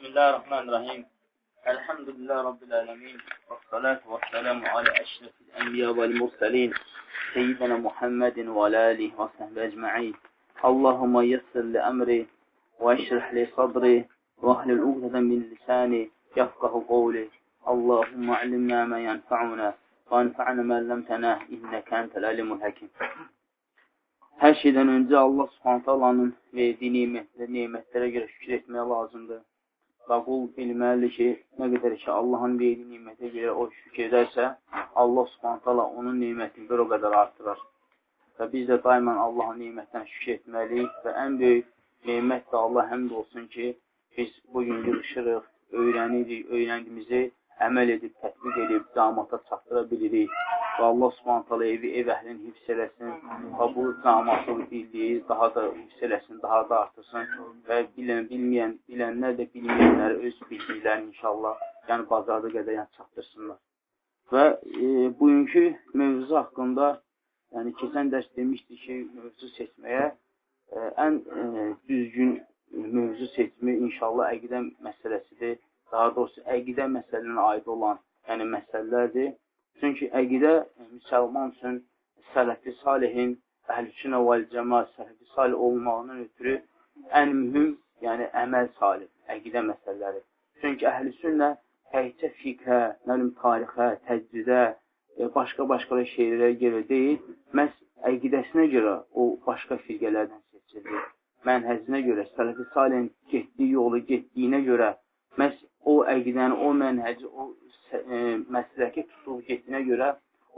Bismillahirrahmanirrahim. Elhamdülillah Rabbil alemin. Və salatu və selamu alə əşrefil ənbiya vəl mursalin. Seyyidina Muhammedin və alə alihi və səhbə əcma'in. Allahumma yessir li əmri və eşrih li sadri və ahlil uqdədən min lisani yafqahu qavli. Allahumma alimna mə yənfa'una və anfa'na mə ləmtənə innəkə entəl alimul həkim. Hər şeydən öncə Allah subhanət alanın verdiyi nimətlərə, nimətlərə görə şükür etmək lazımdır və qul bilməlidir ki, nə qədər ki, Allahın verdiyi nimətə görə o şükür edərsə, Allah subhanətələ onun nimətini bir o qədər artırar. Və biz də daimən Allahın nimətdən şükür etməliyik və ən böyük nimət də Allah həmd olsun ki, biz bugün yığışırıq, öyrənirik, öyrəndiyimizi əməl edib, tətbiq edib, camata çatdıra bilirik. Və Allah subhanətələ evi ev əhlini hifz eləsin və bu camatlıq birliyi daha da hifz eləsin, daha da artırsın və bilən, bilməyən, bilənlər də bilməyənləri öz bildiklərini inşallah yəni bazarda qədər yəni çatdırsınlar. Və e, bugünkü mövzu haqqında yəni keçən dərs demişdik ki, mövzu seçməyə e, ən e, düzgün mövzu seçimi inşallah əqidə məsələsidir daha doğrusu əqidə məsələsinə aid olan yəni məsələlərdir. Çünki əqidə müsəlman üçün sələfi salihin, əhl-sünnə vəl cəmaət sələfi salih olmağının ötürü ən mühüm, yəni əməl salih, əqidə məsələləri. Çünki əhl-sünnə təkcə fiqhə, nəlim tarixə, təcvidə, e, başqa-başqa şeylərə görə deyil, məhz əqidəsinə görə o başqa firqələrdən seçilir. Mənhəzinə görə, sələfi salihin getdiyi yolu getdiyinə görə o əqidəni, o mənhəci, o e, məsələki tutub getdiyinə görə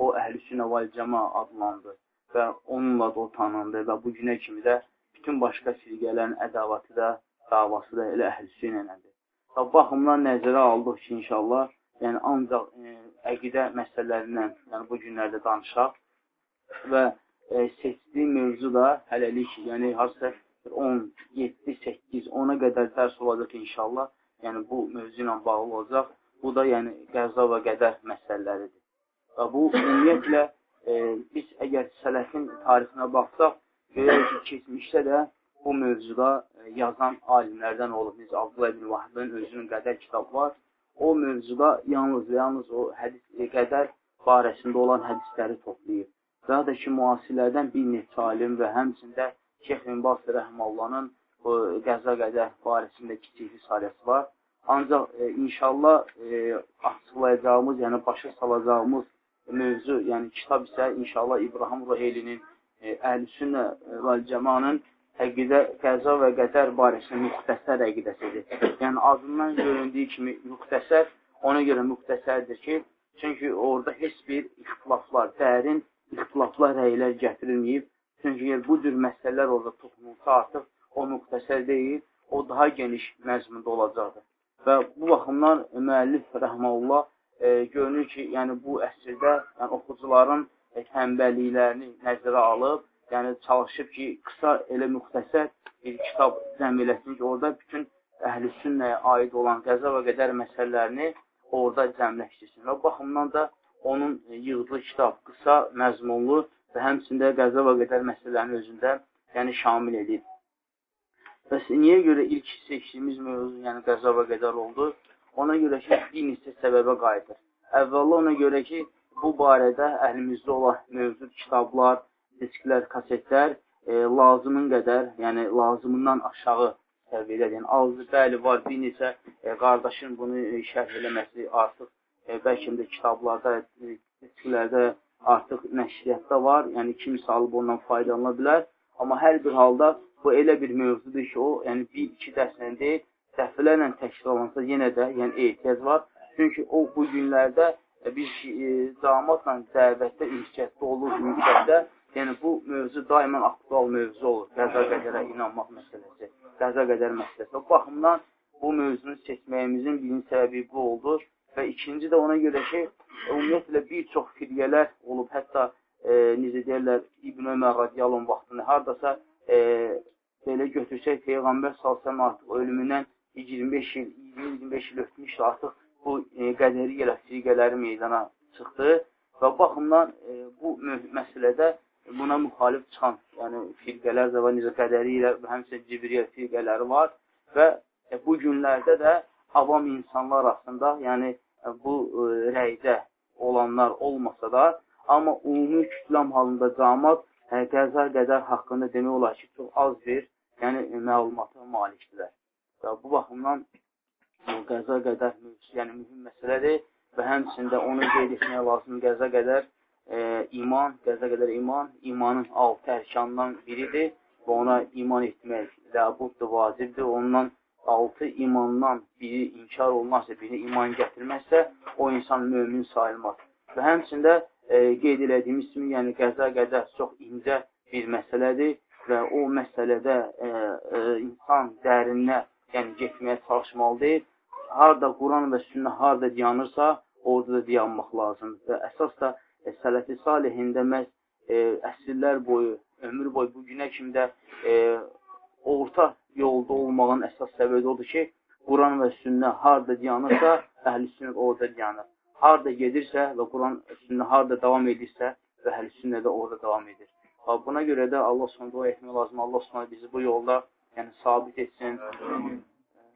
o əhl-i vəl cəma adlandı və onunla da o tanındı və bu günə kimi də bütün başqa firqələrin ədavəti də, davası da elə əhl-i nənədir. Və baxımdan nəzərə aldıq ki, inşallah, yəni ancaq e, əqidə məsələlərindən yəni bu günlərdə danışaq və e, seçdiyi mövzu da hələlik, yəni harca 10, 7, 8, 10-a qədər dərs olacaq inşallah yəni bu mövzu ilə bağlı olacaq. Bu da yəni qəza və qədər məsələləridir. Və bu ümumiyyətlə e, biz əgər sələfin tarixinə baxsaq, görürük ki, keçmişdə də bu mövzuda e, yazan alimlərdən olub. Biz Abdullah ibn Vahbin özünün qədər kitabı var. O mövzuda yalnız yalnız o hədis e, qədər barəsində olan hədisləri toplayıb. Daha da ki, müasirlərdən bir neçə alim və həmçində Şeyx bin Basir Rəhməllahın bu qəza qədər barəsində kiçik risaləsi var. Ancaq e, inşallah e, açıqlayacağımız, yəni başa salacağımız mövzu, yəni kitab isə inşallah İbrahim Ruheylinin e, Əhl-Sünnə və Cəmanın əqidə, qəza və qədər barəsində müxtəsər əqidəsidir. Yəni adından göründüyü kimi müxtəsər ona görə müxtəsərdir ki, çünki orada heç bir ixtilaflar, dərin ixtilaflar rəylər gətirilməyib. Çünki bu cür məsələlər orada toxunulsa artıq o müxtəsər deyil, o daha geniş məzmunda olacaqdır. Və bu baxımdan müəllif rəhməlullah e, görünür ki, yəni bu əsrdə yəni, oxucuların e, tənbəlliklərini nəzərə alıb, yəni çalışıb ki, qısa elə müxtəsər bir kitab cəm eləsin ki, orada bütün əhl-i sünnəyə aid olan qəza və qədər məsələlərini orada cəmləşdirsin. Və baxımdan da onun yığdığı kitab qısa, məzmunlu və həmçində qəza və qədər məsələlərini özündə yəni şamil edib. Bəs niyə görə ilk seçdiyimiz mövzu, yəni qəza və qədər oldu? Ona görə ki, bir neçə səbəbə qayıdır. Əvvəla ona görə ki, bu barədə əlimizdə olan mövcud kitablar, disklər, kasetlər e, lazımın qədər, yəni lazımından aşağı səviyyədə, yəni azı, bəli, var bir neçə e, qardaşın bunu e, şərh eləməsi artıq e, bəlkə də kitablarda, e, disklərdə artıq nəşriyyatda var, yəni kimsə alıb ondan faydalana bilər. Amma hər bir halda bu elə bir mövzudur ki, o, yəni bir, iki dərslə deyil, dəfələrlə təkrarlansa yenə də yəni ehtiyac var. Çünki o bu günlərdə e, biz e, damatla dəvətdə, ülkətdə olur, ülkətdə, yəni bu mövzu daimən aktual mövzu olur. Qəza qədərə inanmaq məsələsi, qəza qədər məsələsi. O baxımdan bu mövzunu seçməyimizin birinci səbəbi bu oldu və ikinci də ona görə ki, ümumiyyətlə bir çox firqələr olub, hətta e, necə deyirlər, İbn Ömər radiyalın vaxtında hardasa e, belə götürsək, Peyğəmbər salsam artıq ölümündən 25 il, 20-25 il ötmüşdü, artıq bu e, qədəri ilə firqələri meydana çıxdı və baxımdan e, bu məsələdə buna müxalif çıxan, yəni firqələr də var, necə qədəri ilə və həmçə Cibriyə firqələri var və e, bu günlərdə də avam insanlar arasında, yəni bu rəydə olanlar olmasa da, amma ümumi kütləm halında cəmat hə, qəza qədər haqqında demək olar ki, çox az bir yəni, məlumata malikdirlər. Və bu baxımdan bu qəza qədər yəni, mühüm məsələdir və həmçində onu qeyd etmək lazım qəza qədər e, iman, qəza qədər iman, imanın altı ərkandan biridir və ona iman etmək ləbuddur, vacibdir. Ondan altı imandan biri inkar olmazsa, biri iman gətirməzsə, o insan mömin sayılmaz. Və həmçində e, qeyd elədiyimiz kimi, yəni qəza qədər çox incə bir məsələdir və o məsələdə e, e, insan dərinlə yəni getməyə çalışmalıdır. Harada Quran və sünnə harada dayanırsa, orada da dayanmaq lazımdır. Və əsas da e, sələfi salihində məhz e, əsrlər boyu, ömür boyu bu günə kimi də e, orta yolda olmağın əsas səbəbi odur ki, Quran və sünnə harada dayanırsa, əhl-i sünnət orada dayanır. Harada gedirsə və Quran sünnə harada davam edirsə və əhl-i sünnə də orada davam edir. Buna görə də Allah sonra dua etmək lazım. Allah sonra bizi bu yolda yəni sabit etsin.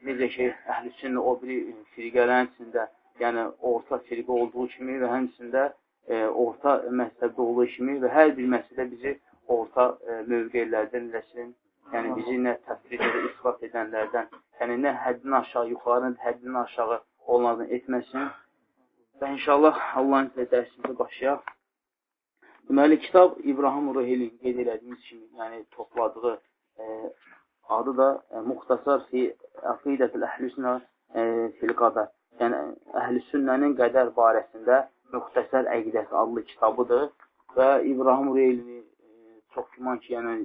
Necə ki, əhl-i sünnə o biri firqələrin içində, yəni orta firqə olduğu kimi və həmçində e, orta məzhəbdə olduğu kimi və hər bir məsələ bizi orta e, mövqelərdən eləsin. Yəni bizi nə təfrid edə, isbat edənlərdən, yəni nə həddin aşağı, yuxarı, həddin aşağı onlardan etməsin. Və inşallah Allahın sizə dərsimizə başlayaq. Deməli, kitab İbrahim Ruheli qeyd elədiyimiz kimi, yəni topladığı e, adı da e, Muxtasar fi Aqidətul Əhlüsünə e, fil Qadar. Yəni, Əhlüsünnənin qədər barəsində Müxtəsər Əqidəsi adlı kitabıdır və İbrahim Reyli e, çox güman ki, yəni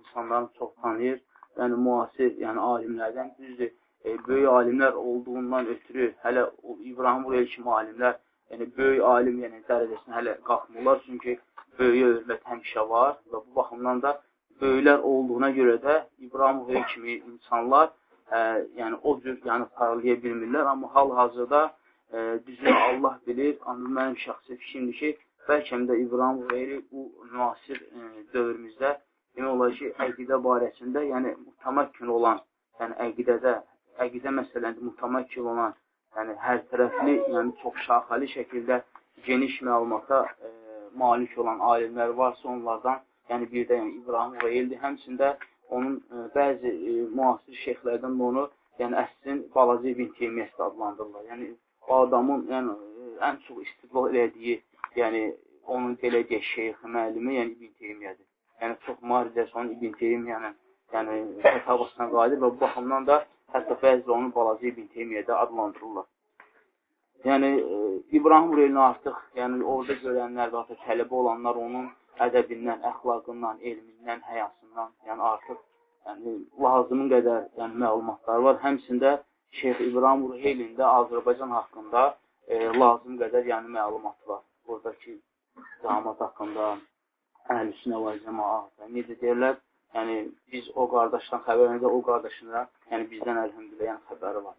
insanların çox tanıyır. Yəni müasir, yəni alimlərdən düzdür. E, böyük alimlər olduğundan ötürü hələ İbrahim Reyli kimi alimlər, yəni böyük alim yəni dərəcəsinə hələ qalxmırlar, çünki böyük hörmət həmişə var və bu baxımdan da böyüklər olduğuna görə də İbrahim kimi insanlar ə, yəni o cür yəni paralaya bilmirlər, amma hal-hazırda düzünü Allah bilir, amma mənim şəxsi fikrimdir ki, bəlkə də İbrahim Hüveyri bu müasir ə, dövrümüzdə demək olar ki, əqidə barəsində, yəni mütəməkkin olan, yəni əqidədə, əqidə məsələndə mütəməkkin olan, yəni hər tərəfli, yəni çox şaxəli şəkildə geniş məlumata ə, malik olan alimlər varsa onlardan yəni bir də yəni İbrahim Reyildir. Həmçində onun e, bəzi e, müasir şeyxlərdən onu yəni əslin balaca ibn Teymiyyəsi adlandırırlar. Yəni o adamın yəni e, ən çox istidlal elədiyi, yəni onun belə deyək şeyxi, müəllimi, yəni İbn Teymiyyədir. Yəni çox maarifəsi onun İbn Teymiyyənin yəni fətavasına qadir və bu baxımdan da hətta bəzi onu balaca İbn Teymiyyədə adlandırırlar. Yəni İbrahim Reylini artıq, yəni orada görənlər artıq tələbə olanlar onun ədəbindən, əxlaqından, elmindən, həyasından, yəni artıq yəni, lazımın qədər yəni, məlumatlar var. Həmçində Şeyx İbrahim Ruheylin də Azərbaycan haqqında e, lazım qədər yəni, məlumat var. Buradakı damat haqqında, əhl-üsünə və cəmaat, necə deyirlər, yəni biz o qardaşdan xəbər o qardaşın da, yəni bizdən əlhəmdülillah yəni, xəbəri var.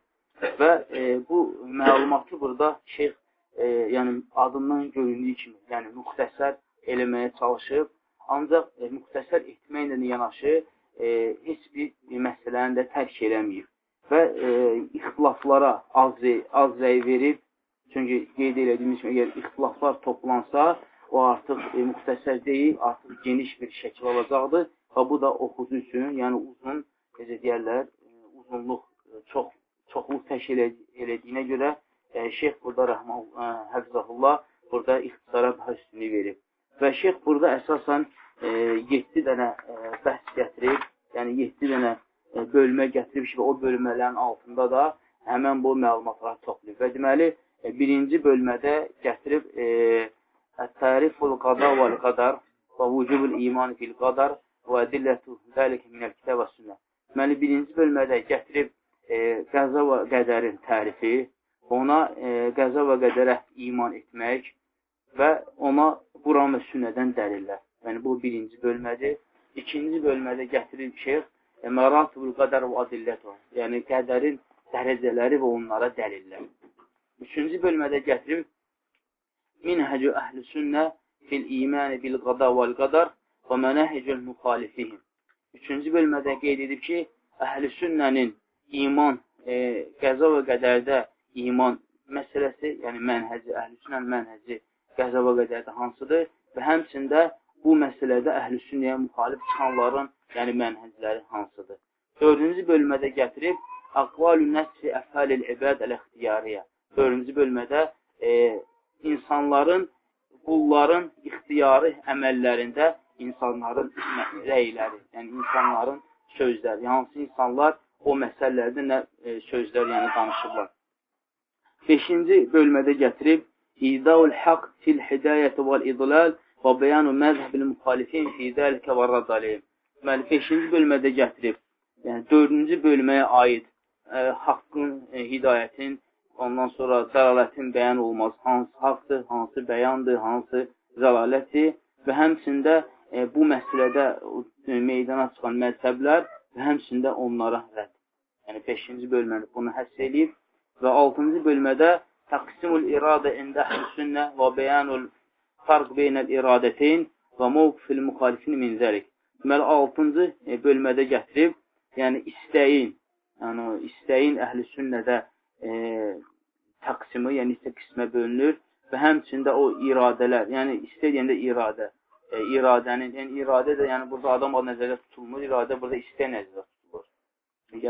Və e, bu məlumatı burada şeyx e, yəni adından göründüyü kimi, yəni müxtəsər eləməyə çalışıb, ancaq e, müxtəsər etməklə yanaşı e, heç bir məsələni də tərk eləməyib və e, ixtilaflara az, az rəy verib, çünki qeyd elədiyimiz kimi, əgər ixtilaflar toplansa, o artıq e, müxtəsər deyil, artıq geniş bir şəkil alacaqdır və bu da oxucu üçün, yəni uzun, necə deyərlər, e, uzunluq, e, çox, çoxluq təşkil elədiyinə görə e, şeyx burada rəhmə, e, həfzəhullah burada ixtisara üstünlük verib. Və şeyx burada əsasən e, 7 dənə e, bəhs gətirib, yəni 7 dənə e, bölmə gətirib ki, o bölmələrin altında da həmən bu məlumatları toplayıb. Və deməli, e, birinci bölmədə gətirib e, Təriful qada vəl qadar və vücubul iman fil qadar və dillətu zəlikə minəl kitəb və sünnə. Deməli, birinci bölmədə gətirib e, qəza və qədərin tərifi, ona e, qəza və qədərə iman etmək və ona Quran və sünnədən dəlillər. Yəni, bu birinci bölmədir. İkinci bölmədə gətirir şeyx e, Məratibul qədər və adillət Yəni, qədərin dərəcələri və onlara dəlillər. Üçüncü bölmədə gətirib Minhəcü əhl-i sünnə fil imani bil qada vəl qadar və mənəhicül müxalifihim. Üçüncü bölmədə qeyd edib ki, əhl-i sünnənin iman e, qəza və qədərdə iman məsələsi, yəni mənhəci, əhlüsünən mənhəci qəza və qədərdə hansıdır və həmçində bu məsələdə əhlüsünnəyə müxalif çıxanların, yəni mənhəcləri hansıdır. Dördüncü bölmədə gətirib Aqvalü nəsri əfəlil ibad əl-ixtiyariyə. Dördüncü bölmədə e, insanların, qulların ixtiyari əməllərində insanların rəyləri, yəni insanların sözləri, hansı insanlar o məsələlərdə nə e, sözlər, yəni danışıblar. Beşinci bölmədə gətirib İdaul haqq fil hidayəti vəl idlal və bəyanu məzhəbil müxalifin fi dəlikə və radalihim. Deməli, beşinci bölmədə gətirib, yəni dördüncü bölməyə aid ə, e, haqqın, ə, e, hidayətin, ondan sonra zəlalətin bəyan olmaz. Hansı haqdır, hansı bəyandır, hansı zəlalətdir və həmçində e, bu məsələdə e, meydana çıxan məzhəblər və həmçində onlara rədd. Yəni 5-ci bölməni bunu həss edib və 6-cı bölmədə təqsimul iradə ində sünnə və bəyanul farq beynəl iradəteyn və mövqifil müxalifin min zəlik. Deməli 6-cı e, bölmədə gətirib, yəni istəyin, yəni istəyin əhl-i sünnədə e, təqsimi, yəni isə qismə bölünür və həmçində o iradələr, yəni istəyəndə iradə, e, iradənin, yəni iradə də, yəni burada adam o nəzərdə tutulmur, iradə burada istək nəzərdə tutulur.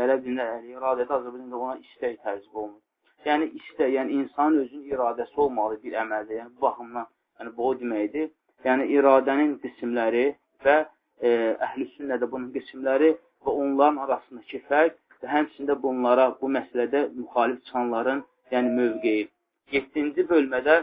Ərəb dilində iradədə Azərbaycanda ona istək tərcih olunur. Yəni istək, yəni insanın özünün iradəsi olmalı bir əməldə, yəni bu baxımdan, yəni bu o deməkdir. Yəni iradənin qismləri və e, əhl-i sünnədə bunun qismləri və onların arasındakı fərq və həmçində bunlara, bu məsələdə müxalif çıxanların, yəni mövqeyi. 7-ci bölmədə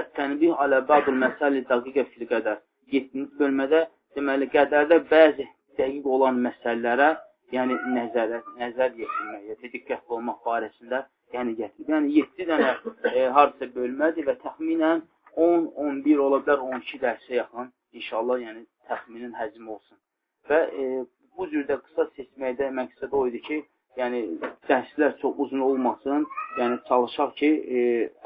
Ət-tənbih alə ba'dul məsəli dəqiqə fil qədər. 7-ci bölmədə deməli qədərdə bəzi dəqiq olan məsələlərə, yəni nəzərə, nəzər yetirmək, yəni diqqətli olmaq barəsində yəni gətirib. Yəni 7 dənə e, harca bölmədir və təxminən 10-11 ola bilər 12 dərsə yaxın inşallah, yəni təxminin həcmi olsun. Və e, bu cürdə qısa seçməkdə məqsəd o idi ki, yəni dərslər çox uzun olmasın, yəni çalışaq ki, e,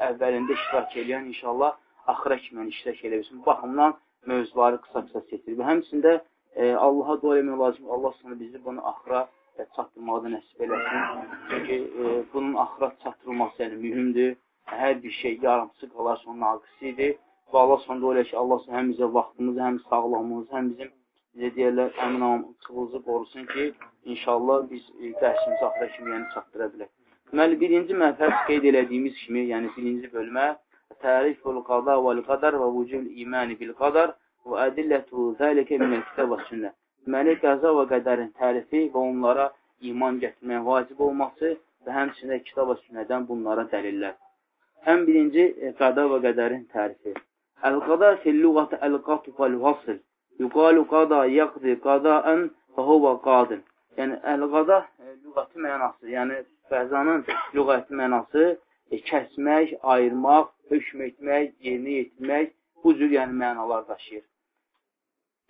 əvvəlində iştirak edən inşallah axıra kimi iştirak edə bilsin. Bu baxımdan mövzuları qısa-qısa seçilir. Və həmçində e, Allaha dua etmək lazım. Allah sana bizi bunu axıra e, çatdırmağı nəsib eləsin. Çünki e, bunun axıra çatdırılması yəni mühümdür. Hər bir şey yarımçı qalarsa onun naqisidir. Və Allah sonunda öyle ki, Allah həm bizə vaxtımızı, həm sağlamlığımızı, həm bizim bizə deyərlər, əmin amçılığımızı qorusun ki, inşallah biz e, dərsimizi axıra kimi yəni çatdıra bilək. Deməli, birinci məhfəz qeyd elədiyimiz kimi, yəni birinci bölmə Təriful qada vəl qadar və vücul imani bil qadar və ədillətu zəlikə minəl kitab və sünnə. Deməli, qəza və qədərin tərifi və onlara iman gətirməyə vacib olması və həmçində kitab və sünnədən bunlara dəlillər. Ən birinci, e, qəda və qədərin tərifi. Əl-qada fil-lüğətə əl-qatu fəl-vasıl Yuqalu qada yaqdi qadaan və huva qadil. Yəni, əl-qada e, lügəti mənası, yəni qəzanın lügəti mənası e, kəsmək, ayırmaq, hökm etmək, yerinə yetirmək, bu cür yəni mənalar daşıyır.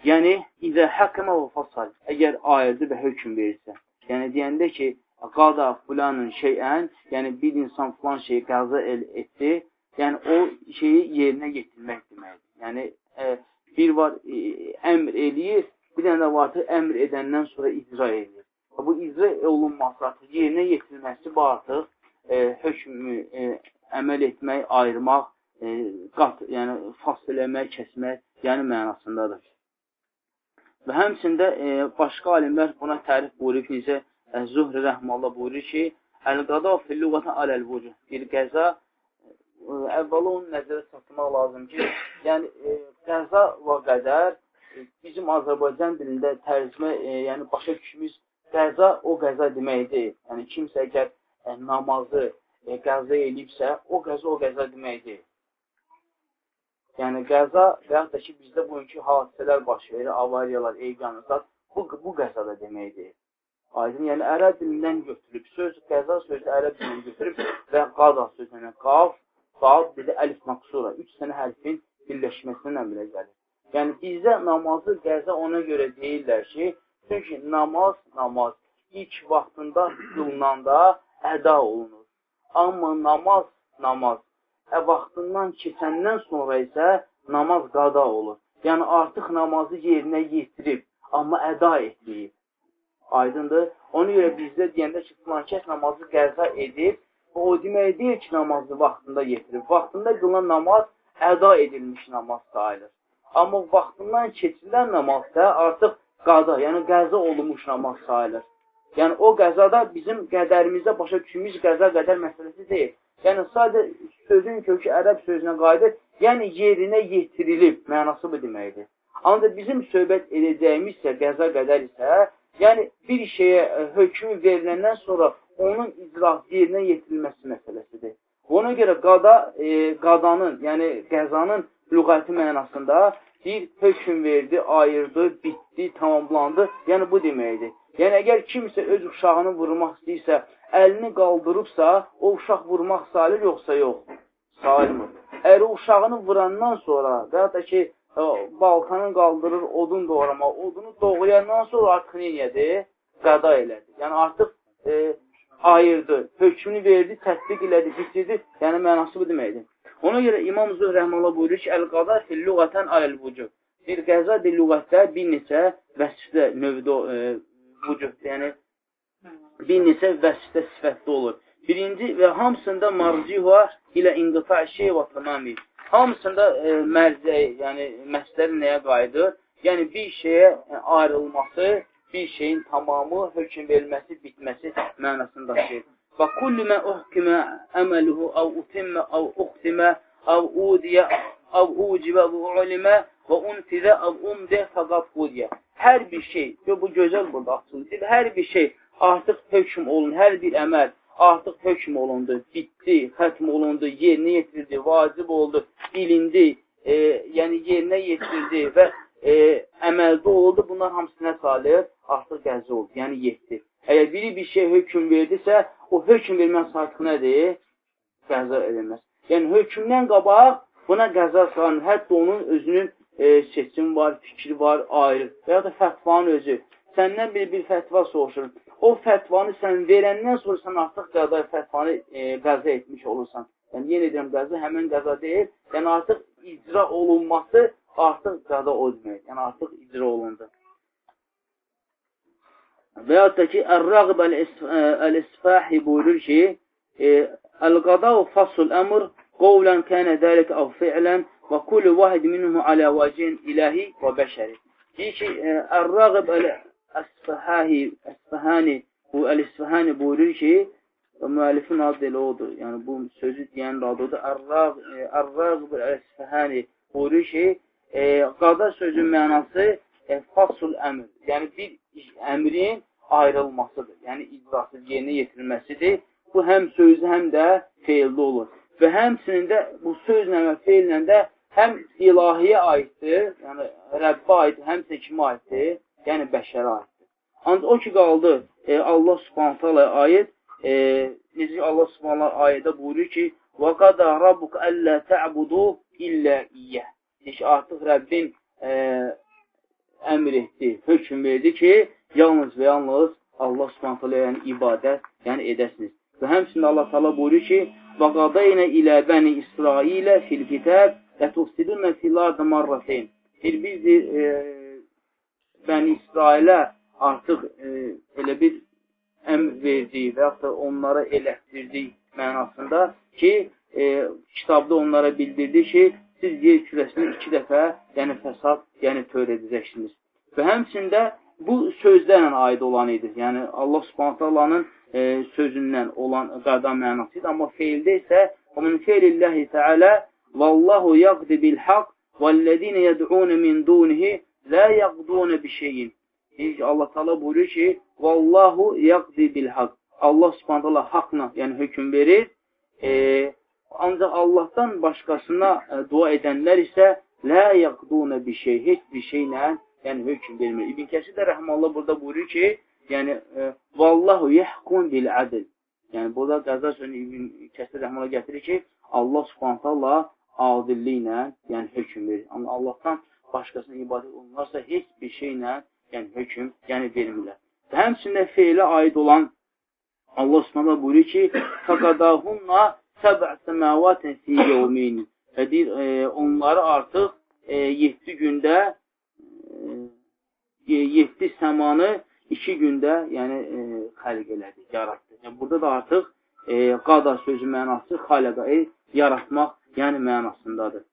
Yəni, izə həqqəmə və fasal, əgər ayırdı və hökm verirsə, yəni deyəndə ki, qada filanın şeyən, yəni bir insan filan şeyi qəza el etdi, yəni o şeyi yerinə yetirmək deməkdir. Yəni, e, Bir var e, əmr eləyir, bir dənə də var ki, əmr edəndən sonra icra edir. Bu icra olunması artıq yerinə yetirilməsi bu artıq e, hökmü e, əməl etmək, ayırmaq, e, qat, yəni fasiləmək, kəsmək, yəni mənasındadır. Və həmçində e, başqa alimlər buna tərif buyurub, necə e, Zuhri Rəhmallah buyurur ki, Əl-qada fil-lüğətə aləl-vucuh. Bir qəza əvvəla onu nəzərə çatmaq lazım ki, yəni e, qəza və qədər e, bizim Azərbaycan dilində tərcümə, e, yəni başa düşmüş qəza o qəza deməkdir. Yəni kimsə əgər e, namazı e, qəza eləyibsə, o qəza o qəza deməkdir. Yəni qəza və yaxud da ki, bizdə bugünkü hadisələr baş verir, avariyalar, eyqanlıqlar, bu, bu qəza da deməkdir. Aydın, yəni ərəb dilindən götürüb, söz, qəza sözü ərəb dilindən götürüb və qada sözünə qaf, Saat bir də əlif məqsura. Üç sənə hərfin birləşməsindən əmrə gəlir. Yəni, bizdə namazı qəza ona görə deyirlər ki, çünki namaz, namaz ilk vaxtında qılınanda əda olunur. Amma namaz, namaz ə, vaxtından keçəndən sonra isə namaz qada olur. Yəni, artıq namazı yerinə yetirib, amma əda etməyib. Aydındır. Ona görə bizdə deyəndə ki, filan kəs namazı qəza edib, o demək deyil ki, namazı vaxtında yetirib. Vaxtında qılan namaz əda edilmiş namaz sayılır. Amma vaxtından keçirilən namaz da artıq qada, yəni qəza olunmuş namaz sayılır. Yəni o qəzada bizim qədərimizdə başa düşdüyümüz qəza qədər məsələsi deyil. Yəni sadə sözün kökü ərəb sözünə qayıdır, yəni yerinə yetirilib mənası bu deməkdir. Ancaq bizim söhbət edəcəyimiz isə qəza qədər isə, yəni bir şeyə e, hökmü veriləndən sonra onun icrası yerinə yetirilməsi məsələsidir. Ona görə qada, e, qadanın, yəni qəzanın lüğəti mənasında bir hökm verdi, ayırdı, bitdi, tamamlandı. Yəni bu deməkdir. Yəni əgər kimsə öz uşağını vurmaq istəyirsə, əlini qaldırıbsa, o uşaq vurmaq salir yoxsa yox? Salimdir. Əgər o uşağını vurandan sonra və ya da ki, ə, baltanı qaldırır, odun doğrama, odunu doğrayandan sonra artıq neyədir? Qəda elədi. Yəni artıq e, ayırdı, hökmünü verdi, təsdiq elədi, bitirdi. Yəni mənası bu deməkdir. Ona görə İmam Zuhr rəhməllah buyurur ki, əl-qada fil lüğətən aləl-vücub. Bir qəza dil lüğətdə bir neçə vəsfdə növdə e, vücud, yəni bir neçə vəsfdə sifətdə olur. Birinci və hamısında marciha ilə inqita şey və tamami. Hamısında e, mərzəy, yəni məsələ nəyə qayıdır? Yəni bir şeyə ayrılması, bir şeyin tamamı, hökm verilməsi, bitməsi mənasında şey. Və kullu mə uhkimə əməluhu əv utimmə əv uxtimə əv udiyə əv ucibə və ulimə və unfidə əv umdə fəqat qudiyə. Hər bir şey, bu gözəl burada açılır. Hər bir şey artıq hökm olun, hər bir əməl artıq hökm olundu, bitdi, xətm olundu, yerinə yetirildi, vacib oldu, bilindi, e, yəni yerinə yetirildi və e, əməldə oldu. Bunlar hamısı nə salır? Artıq qəzi oldu, yəni yetdi. Əgər biri bir şey hökm verdisə, o hökm vermək artıq nədir? Qəza edilməz. Yəni, hökmdən qabaq buna qəza salınır. Hətta onun özünün e, seçim var, fikri var, ayrı. Və ya da fətvanın özü. Səndən bir, bir fətva soruşur. O fətvanı sən verəndən sonra sən artıq qəza fətvanı e, qəza etmiş olursan. Yəni, yenə edirəm, qəza həmən qəza deyil. Yəni, artıq icra olunması artıq qəza o demək. Yəni, artıq icra olundu. بياتكي الرغبة الاسفاح آه، يقولون شيء. إيه، القضاء فصل الأمر. قولا كان ذلك أو فعلا. وكل واحد منهم على وجه إلهي وبشري. جيشي آه، الرغب الاسفهاني اسفهاني هو الاسفهاني بوري مؤلفين عبد الوضو يعني بو سوزي ديان رادو ده الرغ آه، الرغب الاسفهاني إيه، قضاء سوزي معناسي إيه، فصل الأمر. يعني بي əmrin ayrılmasıdır. Yəni icrası yerinə yetirilməsidir. Bu həm sözü, həm də feildə olur. Və həmçinin də bu sözlə və feillə də həm ilahiyə aiddir, yəni Rəbbə aiddir, həmçə kimə aiddir? Yəni bəşərə aiddir. Ancaq o ki qaldı, e, Allah subhanətə alə aid, e, necə Allah subhanətə ayədə buyurur ki, وَقَدَ رَبُّكَ أَلَّا تَعْبُدُوا إِلَّا إِيَّهِ Deyir ki, artıq Rəbbin e, əmr etdi, hökm verdi ki, yalnız və yalnız Allah subhanətə yəni ibadət yəni edəsiniz. Və həmçinin Allah təala buyurur ki: "Və qadaynə ilə bəni İsrailə fil kitab latusidunna fil ardı marratin." Bir biz e, bəni İsrailə artıq e, elə bir əmr verdi və yaxud da onlara elətdirdi mənasında ki, e, kitabda onlara bildirdi ki, siz yer kürəsini iki dəfə, yəni fəsad, yəni tör edəcəksiniz. Və həmçində bu sözlərlə aid olan idi. Yəni Allah Subhanahu taalanın e, sözündən olan qada mənası idi, amma feildə isə "Min feilillahi Teala vallahu yaqdi bil haqq vellezina yed'un min dunihi la yaqdun bi şeyin." Deyir ki, Allah Taala buyurur ki, "Vallahu yaqdi bil haqq." Allah Subhanahu taala haqqla, yəni hökm verir. E, ancaq Allahdan başqasına e, dua edənlər isə la yaqduna bi şey, heç bir şeylə yəni hökm vermir. İbn Kəsir də rəhməllah burada buyurur ki, yəni e, vallahu yahkum bil adl. Yəni burada qəza sözünü İbn Kəsir rəhməllah gətirir ki, Allah Subhanahu taala adilliklə yəni hökm verir. Amma Allahdan başqasına ibadət olunarsa heç bir şeylə yəni hökm yəni vermirlər. Və həmçində feilə aid olan Allah Subhanahu buyurur ki, "Faqadahunna səbə səmavatin fi yevmin." Və deyir, e, onları artıq e, 7 gündə e, 7 səmanı iki gündə yəni e, xəlq elədi, yaratdı. Yəni, burada da artıq e, qada sözü mənası xaləqa, e, yaratmaq, yəni mənasındadır.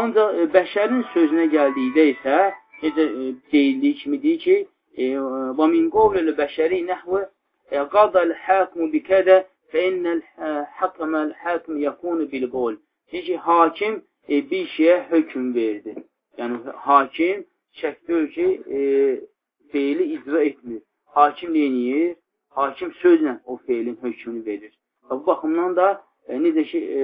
Ancaq e, bəşərin sözünə gəldikdə isə necə e, deyildiyi kimi deyir ki, və min qovlül bəşəri nəhvə qadal həkmu bikədə fə innəl həkməl həkm yəkunu bil qol. Deyir ki, hakim e, bir şeyə hökm verdi. Yəni, hakim çəkdir ki, e, feili icra etmir. Hakim neyiniyir? Hakim sözlə o feilin hökmünü verir. Bu baxımdan da e, necə ki, e,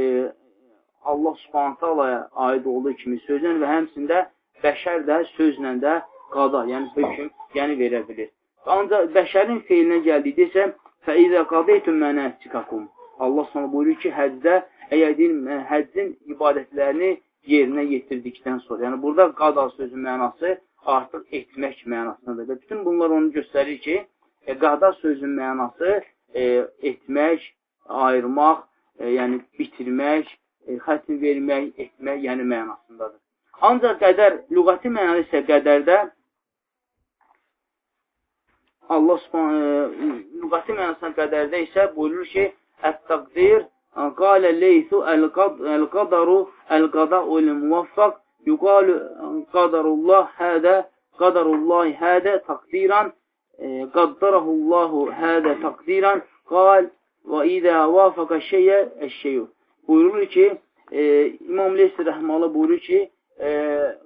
Allah subhanətə alaya aid olduğu kimi sözlə və həmsində bəşər də sözlə də qada, yəni hökm, yəni verə bilir. Ancaq bəşərin feilinə gəldikdə isə fəizə qadeytun mənəsikakum. Allah sana buyurur ki, həccdə əgər deyil, həccin ibadətlərini yerinə yetirdikdən sonra. Yəni, burada qada sözü mənası artıq etmək mənasındadır. Və bütün bunlar onu göstərir ki, e, qada sözün mənası e, etmək, ayırmaq, e, yəni bitirmək, e, xətim vermək, etmək, yəni mənasındadır. Ancaq qədər, lüğəti mənada isə qədərdə Allah subhanə, lüğəti mənasına qədərdə isə buyurur ki, Ət-təqdir qalə leysu əl-qadaru əl-qada'u muvaffaq yuqalu qadarullah hədə qadarullah hədə taqdiran qaddarahullahu hədə taqdiran qal və idə vafaqa şeyə əşşeyu buyurur ki, e, İmam Leysi Rəhmalı buyurur ki, e,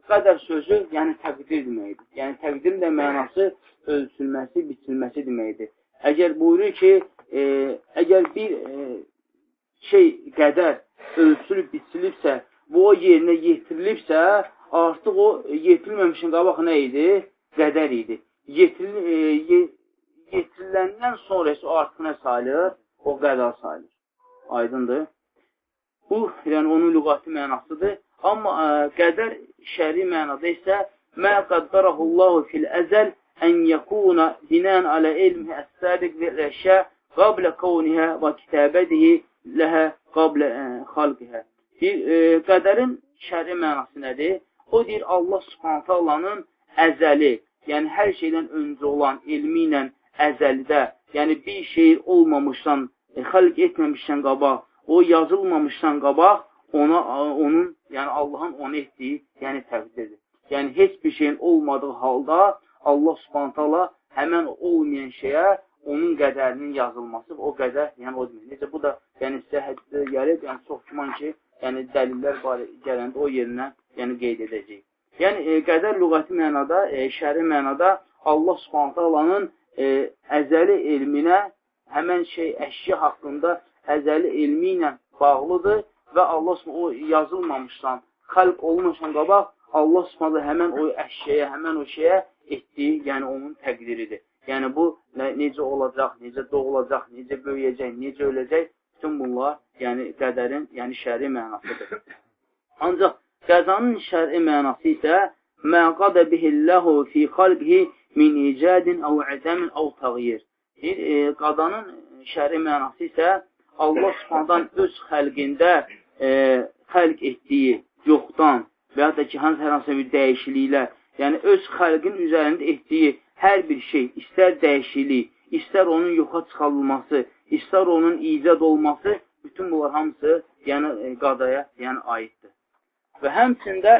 qədər sözü, yəni təqdir deməkdir. Yəni təqdirin də mənası ölçülməsi, biçilməsi deməkdir. Əgər buyurur ki, e, əgər bir e, şey qədər ölçülüb, biçilibsə, bu o yerinə yetirilibsə, artıq o yetirilməmişin qabaq nə idi? Qədər idi. Yetiril, e, ye, yetiriləndən sonra isə o artıq nə sayılır? O qədər sayılır. Aydındır. Bu, yəni onun lüğati mənasıdır. Amma e, qədər şəri mənada isə mə qəddarəhullahu fil əzəl ən yəkuna binən alə ilmi əs-səbiq və əşya qablə qavnihə və kitabədihi ləhə qablə e, xalqihə. E, qədərin şəri mənası nədir? O deyir, Allah subhanətə Allahın əzəli, yəni hər şeydən öncə olan elmi ilə əzəlidə, yəni bir şey olmamışdan, e, xalq etməmişdən qabaq, o yazılmamışdan qabaq ona onun, yəni Allahın onu etdiyi, yəni təqdirdir. Yəni heç bir şeyin olmadığı halda Allah Subhanahu taala həmən olmayan şeyə onun qədərinin yazılması, o qədər, yəni o demək. Necə bu da yəni sizə hədisdə gəlir, yəni çox güman ki, yəni dəlillər barə gələndə o yerinə yəni qeyd edəcək. Yəni e, qədər lüğəti mənada, e, şəri mənada Allah Subhanahu taalanın e, əzəli elminə həmən şey əşya haqqında əzəli elmi ilə bağlıdır və Allah o yazılmamışdan, xəlq olmamışdan qabaq Allah subhanələ həmən o əşyəyə, həmən o şeyə etdiyi, yəni onun təqdiridir. Yəni bu nə, necə olacaq, necə doğulacaq, necə böyüyəcək, necə öləcək, bütün bunlar yəni qədərin, yəni şəri mənasıdır. Ancaq qəzanın şəri mənası isə mə qadə bihilləhu fi xalqihi min icadin əv ədəmin əv təğyir. E, qadanın şəri mənası isə Allah subhandan öz xəlqində e, xəlq etdiyi yoxdan və ya da ki, hansı hər hansı bir dəyişikliklər, yəni öz xəlqin üzərində etdiyi hər bir şey, istər dəyişiklik, istər onun yoxa çıxarılması, istər onun icad olması, bütün bunlar hamısı yəni e, qadaya yəni aiddir. Və həmçində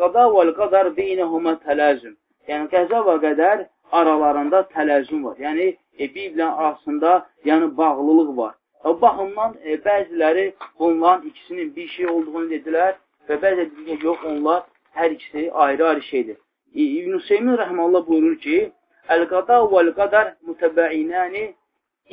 qada və qadar beynəhumə tələzüm. Yəni qəza və qədər aralarında tələzüm var. Yəni e, bir-birinin arasında yəni bağlılıq var. O baxımdan e, bəziləri bunların ikisinin bir şey olduğunu dedilər və bəziləri yox, onlar hər ikisi ayrı-ayrı şeydir. İbn-i Seymin rəhməllah buyurur ki, Əl-qada vəl-qadar mütəbəinəni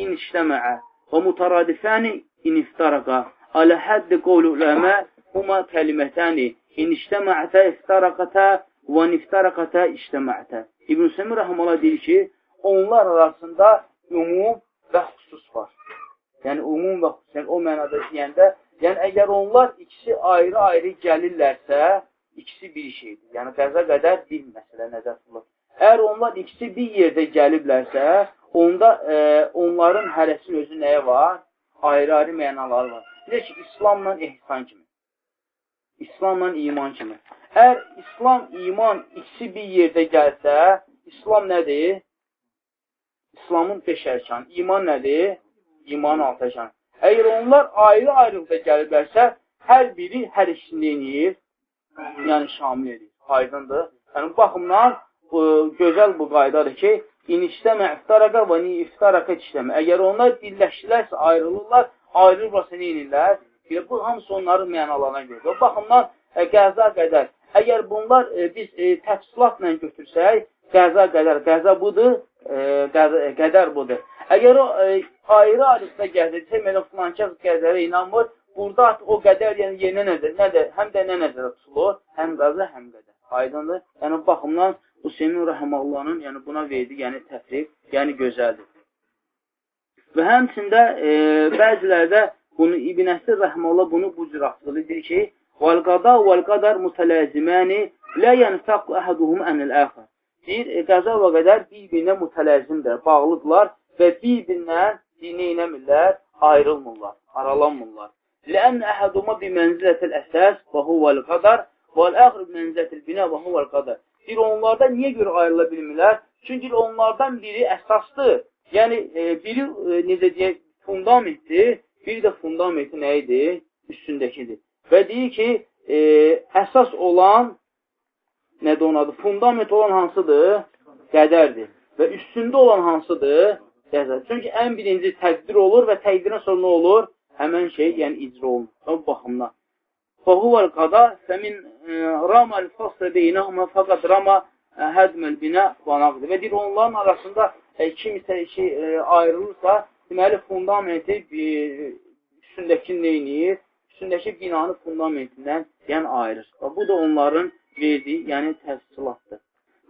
in işləməə və mutaradifəni in iftaraqa alə həddi qovlu uləmə huma kəlimətəni in işləməətə iftaraqətə və niftaraqətə işləməətə. İbn-i Seymin rəhməllah deyir ki, onlar arasında ümum və xüsus var. Yəni, umum və xüsusən o mənada deyəndə, yəni əgər onlar ikisi ayrı-ayrı gəlirlərsə, ikisi bir şeydir. Yəni, qəza qədər bir məsələ nəzər tutulur. Əgər onlar ikisi bir yerdə gəliblərsə, onda e, onların hərəsin özü nəyə var? Ayrı-ayrı mənaları var. Deyək ki, İslamla ehsan kimi. İslamla iman kimi. Əgər İslam, iman ikisi bir yerdə gəlsə, İslam nədir? İslamın beş ərkanı. İman nədir? İmanın altı ərkanı. Əgər onlar ayrı-ayrılıqda gəliblərsə, hər biri hər ikisini eləyir, yəni şamil edir. Aydındır. Yəni, baxımdan bu, gözəl bu qaydadır ki, inişləmə iftaraka və ni iftaraka işləmə. Əgər onlar birləşdilərsə, ayrılırlar, ayrılırsa nə edirlər? Bu, hamısı onların mənalarına görə. Baxımdan ə, qəza qədər. Əgər bunlar ə, biz ə, təfsilatla götürsək, qəza qədər, qəza budur, ə, qəza, qədər budur. Əgər o ayrı-ayrıqda gəzir, Temen of Nankəz qəzərə inanmır. Burada artıq o qədər, yəni yerinə nədir? Nədir? Həm də nə nəzərə tutulur? Həm qəzə, həm qədə. Aydındır? Yəni baxımdan Hüseymin Rəhəməllahın yəni buna verdi, yəni təfriq, yəni gözəldir. Və həmçində e, bəzilərdə bunu İbn Əsir Rəhəməllah bunu bu cür açıqlayır, deyir ki, "Vəl-qada vəl-qadar mutalazimani la yansaq ahaduhum anil-axar." Deyir, e, qəza və qədər bir-birinə mütələzimdir, bağlıdırlar və bir-birindən dini inəmirlər, ayrılmırlar, aralanmırlar. Lən əhəduma bi mənzilətəl əsas və huvəl qadar və əxr mənzilətəl binə və huvəl qadar. Deyir, onlarda niyə görə ayrıla bilmirlər? Çünki onlardan biri əsasdır. Yəni, e, biri, e, necə deyək, fundamentdir, bir də fundamenti nə idi? Üstündəkidir. Və deyir ki, e, əsas olan, nədir onun adı? Fundament olan hansıdır? Qədərdir. Və üstündə olan hansıdır? Qəzər. Çünki ən birinci təqdir olur və təqdirdən sonra nə olur? Həmən şey, yəni icra olunur. O baxımdan. Fəhuvel qada fəmin ramal fasl beynəhumə fəqat rama hədməl binə və naqdı. Və deyir, onların arasında e, kimisə şey, e, ayrılırsa, deməli, fundamenti e, üstündəki neyinir? Üstündəki binanı fundamentindən yəni ayırır. Bu da onların verdiyi, yəni təfsilatdır.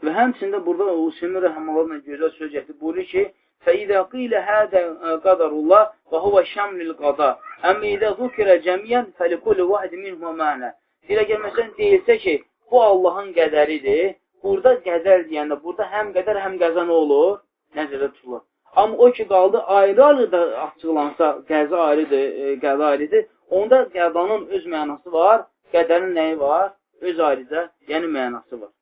Və həmçində burada Hüseymin Rəhəmallarla gözəl söz gətirib, buyurur ki, فَإِذَا قِيلَ هَذَا قَدَرُ اللّٰهِ وَهُوَ شَمْلِ الْقَضَى أَمَّا إِذَا ذُكِرَ جَمِيًا فَلِكُلُّ وَحْدِ مِنْهُمَ مَعْنَى Dilə gəlməsən deyilsə ki, bu Allahın qədəridir, burada qədər deyəndə, burada həm qədər, həm qəza nə olur? Nəzərdə tutulur. Amma o ki, qaldı ayrı-ayrı da açıqlansa, qəza ayrıdır, e, qəza ayrıdır, onda qədanın öz mənası var, qədərin nəyi var? Öz ayrıca, yəni mənası var.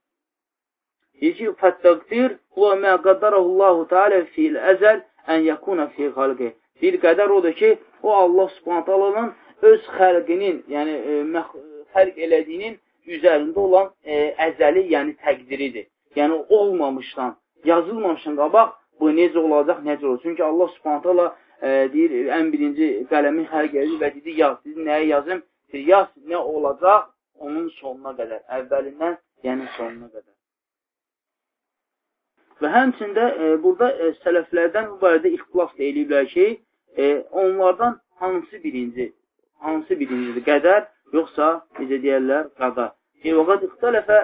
Ki, fəttəqdir huwa mə qəddarəhullahu teala fil əzəl ən yəkuna fi xalqi. Bir qədər odur ki, o Allah subhanət alanın öz xəlqinin, yəni e, xərq elədiyinin üzərində olan e, əzəli, yəni təqdiridir. Yəni olmamışdan, yazılmamışdan qabaq bu necə olacaq, necə olacaq. Çünki Allah subhanət hala e, deyir, ən birinci qələmi xərq edir və dedi, yaz, dedi, nəyə yazım? Deyir, yaz, nə olacaq? Onun sonuna qədər, əvvəlindən, yəni sonuna qədər. Və həmçində e, burada e, sələflərdən bu barədə ixtilaf da eləyiblər ki, e, onlardan hansı birinci, hansı birincidir, qədər, yoxsa, necə deyərlər, qada. E, vəqad ixtələfə,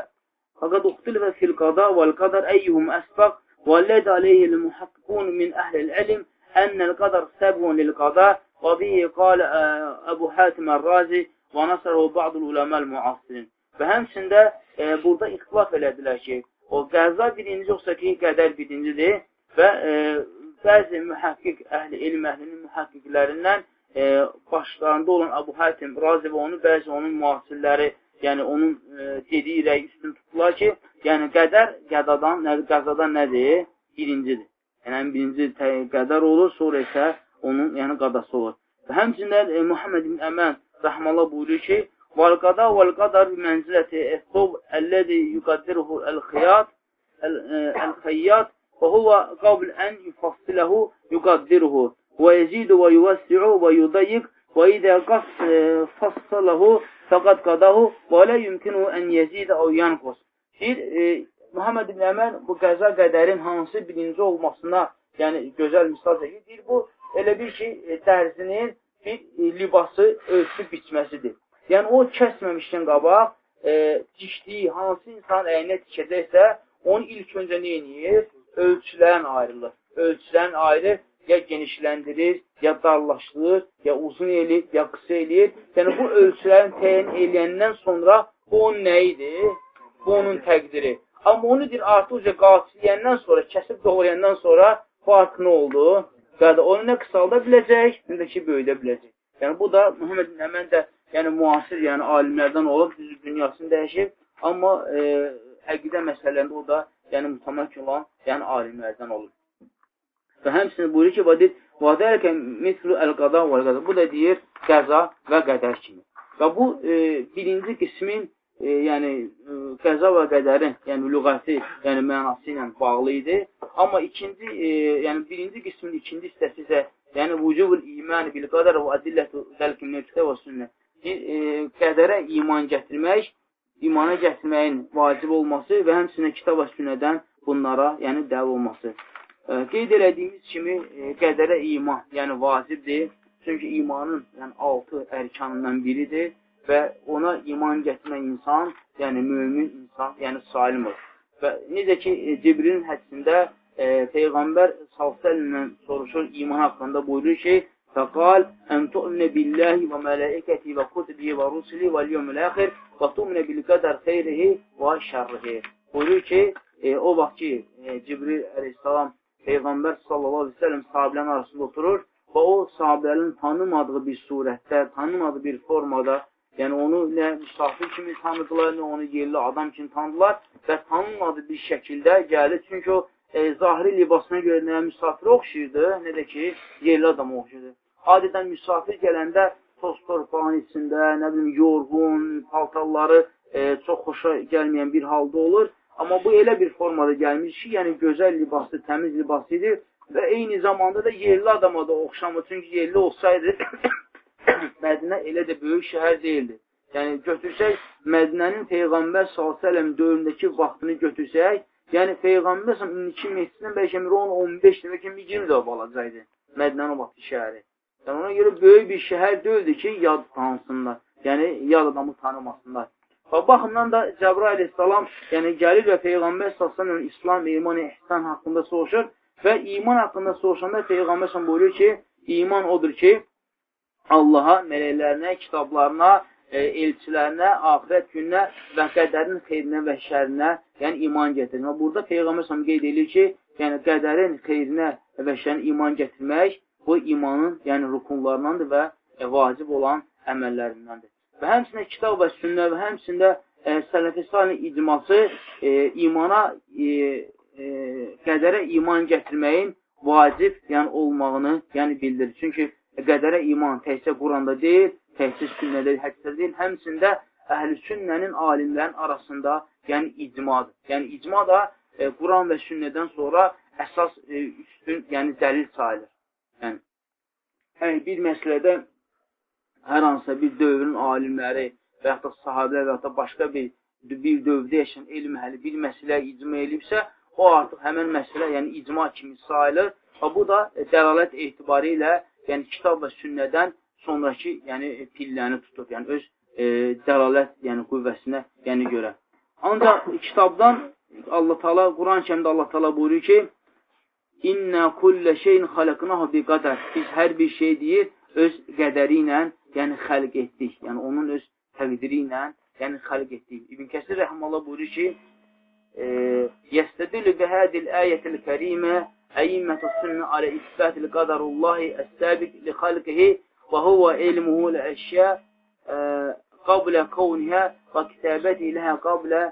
fəqad ixtilifə fil qada vəl qadar əyyuhum əsbaq və ləd aleyhi l-muhakkikun min əhlil əlim ənəl qadar səbun lil qada və bihi qalə Əbu Hətim Ər-Razi və nasarhu ba'dul uləməl müasirin. Və həmçində e, burada ixtilaf elədilər ki, O qəza birinci yoxsa ki, qədər birincidir və e, bəzi mühəqqiq əhli, elm əhlinin mühəqqiqlərindən e, başlarında olan Əbu Hətim razı və onu bəzi onun müasirləri, yəni onun e, dediyi rəy üstün tutdular ki, yəni qədər qədadan, nə, qəzadan nədir? Birincidir. Yəni birinci qədər olur, sonra isə onun yəni qadası olur. Və həmçində e, Muhammed ibn Əmən rəhməllah buyurur ki, والقضاء والقدر بمنزلة الثوب الذي يقدره الخياط الخياط وهو قبل أن يفصله يقدره ويزيد ويوسع ويضيق وإذا قص فصله فقد قضاه ولا يمكنه أن يزيد أو ينقص Deyir, e, Muhammed ibn Əmər bu qəza qədərin hansı birinci olmasına, yəni gözəl misal çəkir. Deyir, bu elə bir ki, dərzinin bir e, libası ölçüb biçməsidir. Yəni, o kəsməmişdən qabaq, e, dişdiyi hansı insan əyninə tikəcəksə, onu ilk öncə edir? Ölçülərin ayrılır. Ölçülərin ayrı ya genişləndirir, ya darlaşdırır, ya uzun eləyir, ya qısa eləyir. Yəni, bu ölçülərin təyin eləyəndən sonra bu onun nə idi? Bu onun təqdiri. Amma onu deyir, artıq qasiliyəndən sonra, kəsib doğrayandan sonra bu artıq nə oldu? Qədə onu nə qısalda biləcək, nə də ki, böyüdə biləcək. Yəni, bu da Muhammed Əmən də yəni müasir, yəni alimlərdən olub, dünyasını dəyişib, amma e, əqidə məsələlərində o da yəni mütəməkkin olan yəni alimlərdən olub. Və həmçinin buyurur ki, vadir, vadərkə mislu əl-qada və əl-qada. Bu da deyir qəza və qədər kimi. Və bu e, birinci qismin, e, yəni e, qəza və qədərin, yəni lüğəti, yəni mənası ilə bağlı idi. Amma ikinci, e, yəni birinci qismin ikinci hissəsi isə yəni vücubul iman bil qadar və adillətu zəlki minə kitab və sünnə. E, qədərə iman gətirmək, imana gətirməyin vacib olması və həmçinin kitab və sünnədən bunlara, yəni dəv olması. E, qeyd elədiyimiz kimi e, qədərə iman, yəni vacibdir. Çünki imanın yəni, altı ərkanından biridir və ona iman gətirən insan, yəni mümin insan, yəni salimdir. Və necə ki, Cibrilin hədisində e, Peyğəmbər s.ə.v soruşur iman haqqında buyurur ki, Fəqal, ən tu'minə billahi və mələikəti və kutubi və rusuli və liyomil əxir və tu'minə bil qədər xeyrihi və şərrihi. Buyurur ki, e, o vaxt ki, e, Cibril əleyhissalam Peyğəmbər sallallahu aleyhi ve sellem sahabilərin arasında oturur və o sahabələrin tanımadığı bir surətdə, tanımadığı bir formada, yəni onu nə misafir kimi tanıdılar, nə onu yerli adam kimi tanıdılar və tanınmadığı bir şəkildə gəlir. Çünki o e, zahiri libasına görə nə misafirə oxşayırdı, nə də ki, yerli adama oxşayırdı. Adədən misafir gələndə toz torpağın içində, nə bilim, yorğun, paltarları e, çox xoşa gəlməyən bir halda olur. Amma bu elə bir formada gəlmiş ki, yəni gözəl libaslı, təmiz libası idi və eyni zamanda da yerli adama da oxşamır. Çünki yerli olsaydı, Mədinə elə də böyük şəhər deyildi. Yəni, götürsək, Mədinənin Peyğəmbər s.ə.v dövründəki vaxtını götürsək, Yəni Peyğəmbər s.ə.v indiki mesciddən bəlkə 10-15 demək ki, 20 də balaca idi. Mədinənin vaxtı şəhəri. Yəni ona görə böyük bir şəhər deyildi ki, yad tanısınlar. Yəni yad adamı tanımasınlar. Və baxımdan da Cəbrail əleyhissalam yəni gəlir və Peyğəmbər s.ə.v İslam, iman, ihsan haqqında soruşur və iman haqqında soruşanda Peyğəmbər s.ə.v buyurur ki, iman odur ki, Allaha, mələklərinə, kitablarına, e, elçilərinə, axirət gününə və qədərin xeyrinə və şərinə, yəni iman gətirmək. Burada Peyğəmbər səhəm qeyd edir ki, yəni qədərin xeyrinə və şərinə iman gətirmək bu imanın yəni rukunlarındandır və e, vacib olan əməllərindəndir. Və həmçində kitab və sünnə və həmçində e, sələfi salih icması e, imana, e, e, qədərə iman gətirməyin vacib yəni olmağını yəni bildirir. Çünki qədərə iman təkcə Quranda deyil, təhsis sünnədə, hədisdə deyil, həmçində əhl-i sünnənin alimlərin arasında, yəni icmadır. Yəni icma da e, Quran və sünnədən sonra əsas e, üstün, yəni dəlil sayılır. Yəni bir məsələdə hər hansısa bir dövrün alimləri və yaxud da sahabələr və yaxud da başqa bir, bir dövrdə yaşayan elm əhli bir məsələ icma elibsə, o artıq həmən məsələ, yəni icma kimi sayılır və bu da dəlalət etibarı ilə, yəni kitab və sünnədən sonraki yəni pilləni tutub, yəni öz e, dəlalət, yəni qüvvəsinə yəni görə. Ancaq kitabdan Allah Taala Quran-Kərimdə Allah Taala buyurur ki: "İnna kullə şeyin xalaqnahu bi qadar." Biz hər bir şey deyir öz qədəri ilə, yəni xəlq etdik. Yəni onun öz təqdiri ilə, yəni xəlq etdik. İbn Kəsir rəhməhullah buyurur ki: "Yestədillu bi hadil ayatil kerimə əyimmətus sünnə alə isbatil qadarullahi əs-sabiq li xalqihi وهو علمه الأشياء قبل كونها وكتابته لها قبل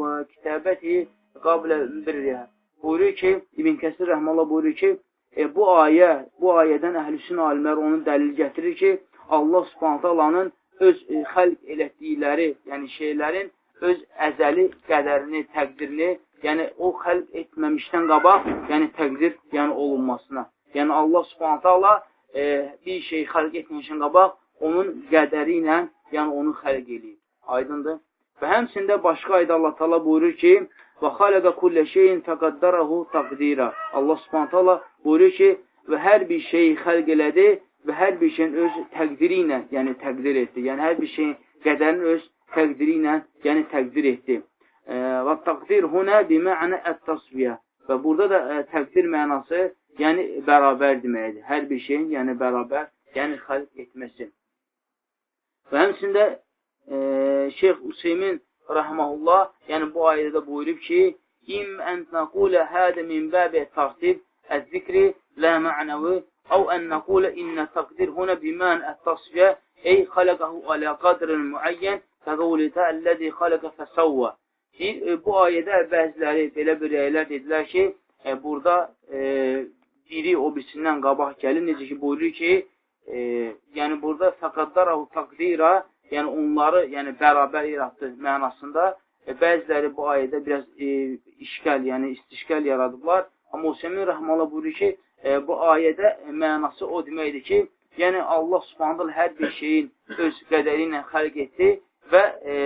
وكتابته قبل birriha. Buyuruyor ki, İbn Kəsir rəhməllah buyuruyor ki, e, bu ayə, bu ayədən əhlüsün alimlər onu dəlil gətirir ki, Allah subhanət alanın öz e, xəlq elətdikləri, yəni şeylərin öz əzəli qədərini, təqdirini, yəni o xəlq etməmişdən qabaq, yəni təqdir yəni olunmasına. Yəni Allah subhanət ala e, bir şey xəlq etmişin qabaq, onun qədəri ilə, yəni onu xəlq eləyib. Aydındır. Və həmçində başqa ayda Allah Taala buyurur ki: "Və xalaqa kullə şeyin fəqaddarahu taqdira." Allah Subhanahu taala buyurur ki: "Və hər bir şeyi xəlq elədi və hər bir şeyin öz təqdiri ilə, yəni təqdir etdi. Yəni hər bir şeyin qədərini öz təqdiri ilə, yəni təqdir etdi." Və təqdir huna bimə'na at-tasviyə. Və burada da ə, təqdir mənası yəni bərabər deməkdir. Hər bir şeyin yəni bərabər, yəni xəlq etməsi. Və həmçində Şeyx Hüseymin rəhməhullah, yəni bu ayədə buyurub ki, İm ən nəqulə hədə min bəbi tartib əz-zikri lə mə'nəvi əv ən nəqulə innə təqdir hunə bimən ət-tasfiyə ey xaləqəhu alə qadrın müəyyən təqavulitə əlləzi xaləqə fəsəvvə. Bu ayədə bəziləri belə bir rəylər dedilər ki, e, burada e, biri o birisindən qabaq gəlir. Necə ki, buyurur ki, e, yəni burada fəqaddarahu taqdira, yəni onları yəni bərabər yaratdı mənasında. E, bəziləri bu ayədə biraz e, işgal, yəni istişgal yaradıblar. Amma Hüseymin Rəhmələ buyurur ki, e, bu ayədə mənası o deməkdir ki, yəni Allah subhanələ hər bir şeyin öz qədəri ilə xəlq etdi və e,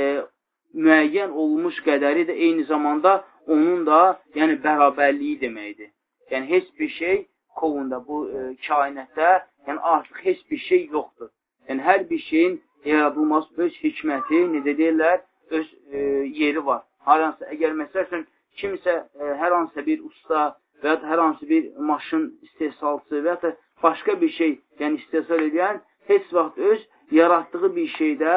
müəyyən olmuş qədəri də eyni zamanda onun da yəni bərabərliyi deməkdir. Yəni heç bir şey kovunda, bu e, kainətdə yəni artıq heç bir şey yoxdur. Yəni hər bir şeyin yaradılması öz hikməti, necə deyirlər, öz e, yeri var. Hər hansı, əgər məsəl üçün kimsə e, hər hansısa bir usta və ya hər hansı bir maşın istehsalçısı və ya da başqa bir şey yəni istehsal edən heç vaxt öz yaratdığı bir şeydə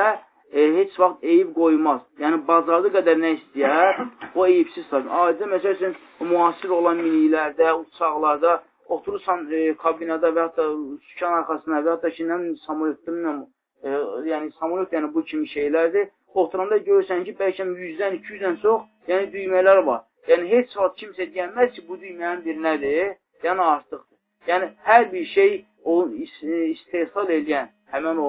e, heç vaxt eyib qoymaz. Yəni, bazarlı qədər nə istəyər, o eyibsiz sayır. Acidə, məsəl üçün, müasir olan miniklərdə, uçaqlarda, oturursan e, kabinada və yaxud da sükan arxasına və yaxud da ki, samolyotlarla, e, yəni samolyot yəni bu kimi şeylərdir. Oturanda görürsən ki, bəlkə 100-dən, 200-dən çox yəni düymələr var. Yəni, heç vaxt kimsə deyənməz ki, bu düymələrin bir nədir? Yəni, artıqdır. Yəni, hər bir şey o istehsal edən, həmən o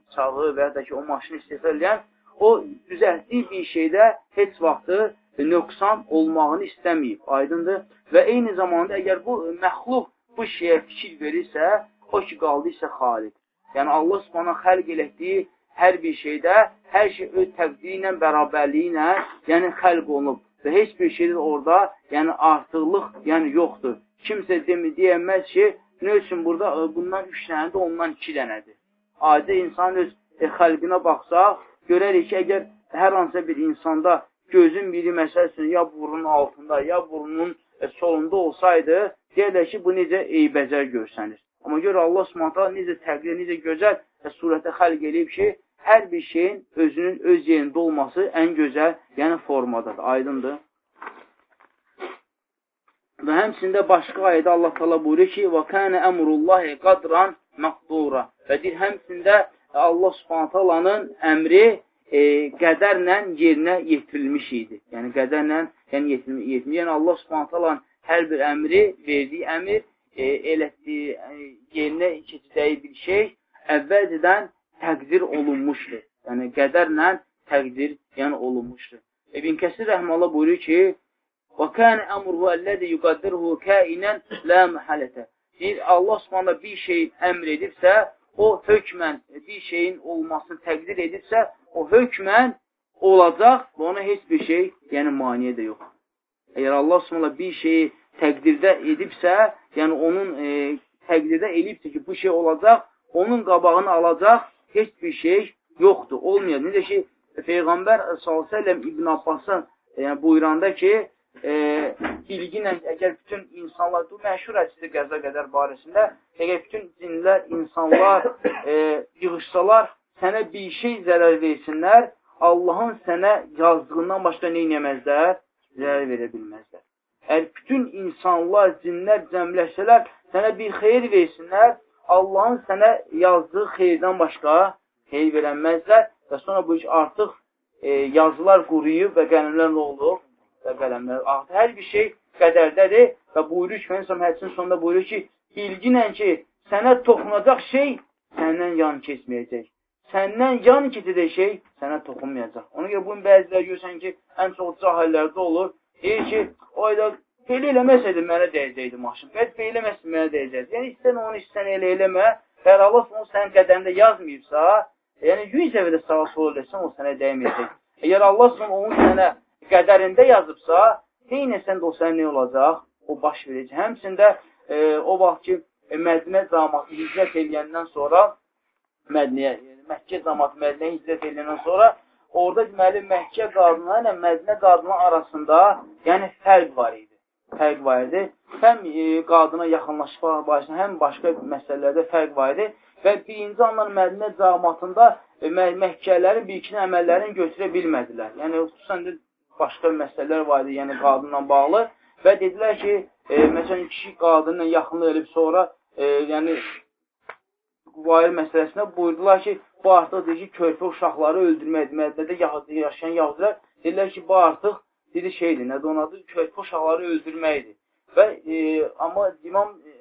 uçağı və ya da ki, o maşını istehsal edən, o düzəltdiyi bir şeydə heç vaxtı nöqsan olmağını istəməyib, aydındır. Və eyni zamanda əgər bu məxluq bu şeyə fikir verirsə, o ki, qaldı isə xalid. Yəni, Allah subhana xəlq elətdiyi hər bir şeydə, hər şey öz təqdiri ilə, bərabərliyi ilə, yəni xəlq olunub. Və heç bir şeydə orada, yəni artıqlıq, yəni yoxdur. Kimsə demi deyəməz ki, nə üçün burada bundan üç dənədir, ondan iki dənədir. Adi insan öz e, xəlqinə baxsaq, görərik ki, əgər hər hansısa bir insanda gözün biri məsəl üçün ya burunun altında, ya burunun e, solunda olsaydı, deyərlər ki, bu necə eybəcər görsənir. Amma gör Allah subhanətə necə təqdir, necə gözəl və surətə xəlq eləyib ki, hər bir şeyin özünün öz yerində olması ən gözəl, yəni formadadır, aydındır. Və həmçində başqa ayədə Allah təala buyurur ki: "Və kana əmrullahi qadran məqdura." Və deyir, həmçində Allah Subhanahu taalanın əmri e, qədərlə yerinə yetirilmiş idi. Yəni qədərlə yəni yetirilmiş. Yəni Allah Subhanahu taalanın hər bir əmri, verdiyi əmr, e, elətdiyi, e, yerinə keçəcəyi bir şey əvvəlcədən təqdir olunmuşdur. Yəni qədərlə təqdir yəni olunmuşdur. İbn Kəsir rəhməhullah buyurur ki: Və kən əmruhu əlləzi yuqaddiruhu kainən la məhələtə. Deyir, Allah Subhanahu bir şey əmr edibsə, o hökmən bir şeyin olmasını təqdir edibsə, o hökmən olacaq və ona heç bir şey, yəni maniyə də yox. Əgər Allah Subhanahu bir şeyi təqdirdə edibsə, yəni onun e, təqdirdə elibsə ki, bu şey olacaq, onun qabağını alacaq heç bir şey yoxdur, olmayacaq. Necə ki, Peyğəmbər s.ə.v İbn Abbasın yəni, buyuranda ki, e, bilgi ilə əgər bütün insanlar, bu məşhur hədisdir qəza qədər barəsində, əgər bütün cinlər, insanlar e, yığışsalar, sənə bir şey zərər versinlər, Allahın sənə yazdığından başqa nə inəməzlər? Zərər verə bilməzlər. Əgər bütün insanlar, cinlər cəmləşsələr, sənə bir xeyir versinlər, Allahın sənə yazdığı xeyirdən başqa xeyir verənməzlər və sonra bu iş artıq e, yazılar quruyub və qələmlər nə olur? və qələmlər. Artıq hər bir şey qədərdədir və buyurur ki, Fənisəm hədisin sonunda buyurur ki, bilginlə ki, sənə toxunacaq şey səndən yan keçməyəcək. Səndən yan keçəcək şey sənə toxunmayacaq. Ona görə bunun bəziləri görsən ki, ən çox cahillərdə olur. Deyir ki, o ayda belə eləməsəydi mənə dəyəcəkdi maşın. Bəs belə eləməsin mənə dəyəcəkdi. Yəni, istən onu istən elə eləmə. Əgər Allah onu sənin qədərində yazmayıbsa, yəni 100 səviyyədə sağa sola eləsən, o sənə dəyməyəcək. Əgər Allah onu sənə qədərində yazıbsa, neynəsən də o sənə nə olacaq? O baş verəcək. Həmçində e, o vaxt ki, e, Mədinə zamatı hicrət edəndən sonra Mədniyə, yəni Məkkə zamatı Mədinə hicrət edəndən sonra orada deməli Məkkə qadınları ilə Mədinə qadınları arasında yəni fərq var idi. Fərq var idi. Həm e, qadına yaxınlaşmaq barəsində, həm başqa məsələlərdə fərq var idi və birinci anlar Mədinə zamatında e, Məkkələrin bir-ikini əməllərini götürə bilmədilər. Yəni, xüsusən də başqa məsələlər var idi, yəni qadınla bağlı və dedilər ki, e, məsələn, kişi qadınla yaxınlıq edib sonra, e, yəni vair məsələsində buyurdular ki, bu artıq deyir ki, körpə uşaqları öldürməkdir. Mədnədə yaşayan yahudilər deyirlər ki, bu artıq dedi şeydir, nədir onun adı? Körpə uşaqları öldürməkdir. Və e, amma İmam e,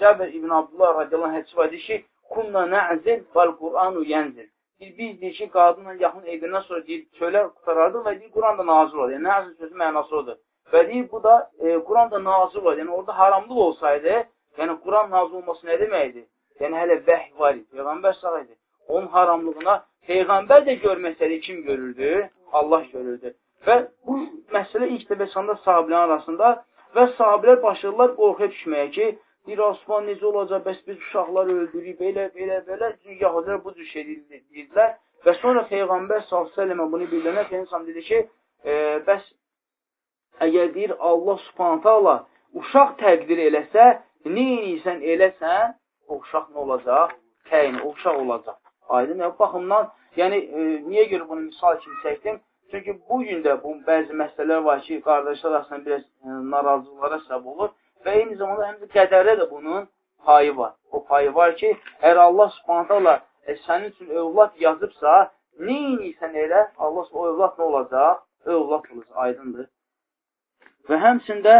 Cəbir ibn Abdullah radiyallahu hədisi var ki, kunna nəzil val Qur'anu yənzil. Biz, biz deyir ki, qadınla yaxın evindən sonra deyir, çölə qutarardıq və deyir, Quran da nazil oldu. Yəni, nəzil sözü mənası odur. Və deyir, bu da e, Quran da nazil oldu. Yəni, orada haramlıq olsaydı, yəni Quran nazil olması nə deməkdir? Yəni, hələ vəhy var idi, Peyğəmbər sağ idi. Onun haramlığına Peyğəmbər də görməsədi, kim görürdü? Allah görürdü. Və bu məsələ ilk dəfə sanda sahabilərin arasında və sahabilər başladılar qorxuya düşməyə ki, deyir, Osman necə olacaq, bəs biz uşaqlar öldürük, belə, belə, belə, yahudilər bu cür şey deyirdilər. Və sonra Peyğəmbər s.ə.və bunu bildirənə Peyğəmbər dedi ki, e, bəs əgər deyir, Allah subhanətə Allah uşaq təqdir eləsə, neyiniysən eləsən, o uşaq nə olacaq? Təyin, o uşaq olacaq. Aydın, yəni, baxımdan, yəni, e, niyə görə bunu misal kimi çəkdim? Çünki bu gün də bu bəzi məsələlər var ki, qardaşlar arasında biraz e, narazılıqlara səbəb olur. Və eyni zamanda həm də qədərdə də bunun payı var. O payı var ki, əgər Allah subhanətə Allah e, sənin üçün övlad yazıbsa, neyiniysən elə, Allah o övlad nə olacaq? Övlad olacaq, aydındır. Və həmçində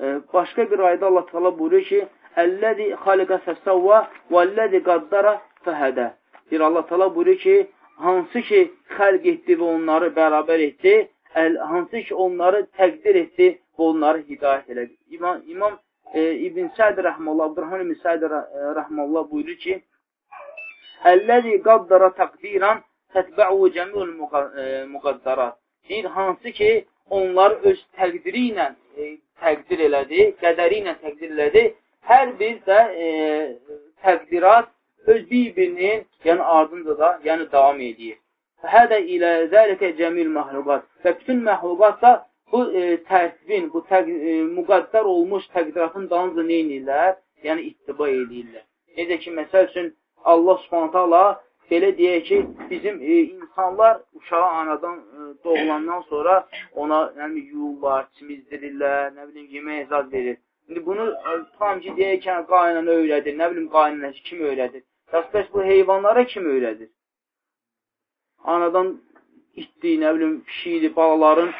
e, başqa bir ayda Allah təala buyurur ki, Əlləzi xaliqə fəsəvvə və əlləzi qaddara fəhədə. Bir Allah təala buyurur ki, hansı ki xəlq etdi və onları bərabər etdi, əl, hansı ki onları təqdir etdi və onları hidayət elədi. İmam, İmam e, İbn Səd rəhməllah, Abdurrahman İbn Səd e, rəhməllah buyurur ki, Əlləzi qaddara təqdiran tətbə'u cəmiul müqaddarat. Deyir, hansı ki, onları öz təqdiri ilə e, təqdir elədi, qədəri ilə təqdir elədi. Hər bir də e, təqdirat öz bir-birinin yəni ardınca da yəni davam edir. Hədə ilə zəlikə cəmil məxluqat. Və bütün məxluqat da bu e, tərtibin, bu təq, e, müqəddər olmuş təqdiratın dalınca nə edirlər? Yəni, ittiba edirlər. Necə ki, məsəl üçün, Allah subhanətə Allah belə deyək ki, bizim e, insanlar uşağı anadan e, doğulandan sonra ona yəni, yuyurlar, çimizdirirlər, nə bilim, yemək ezad verir. İndi bunu e, tam ki, deyək ki, qaynana öyrədir, nə bilim, qaynanəsi kim öyrədir? Bəs bu heyvanlara kim öyrədir? anadan itdi, nə bilim, pişikdir, balaların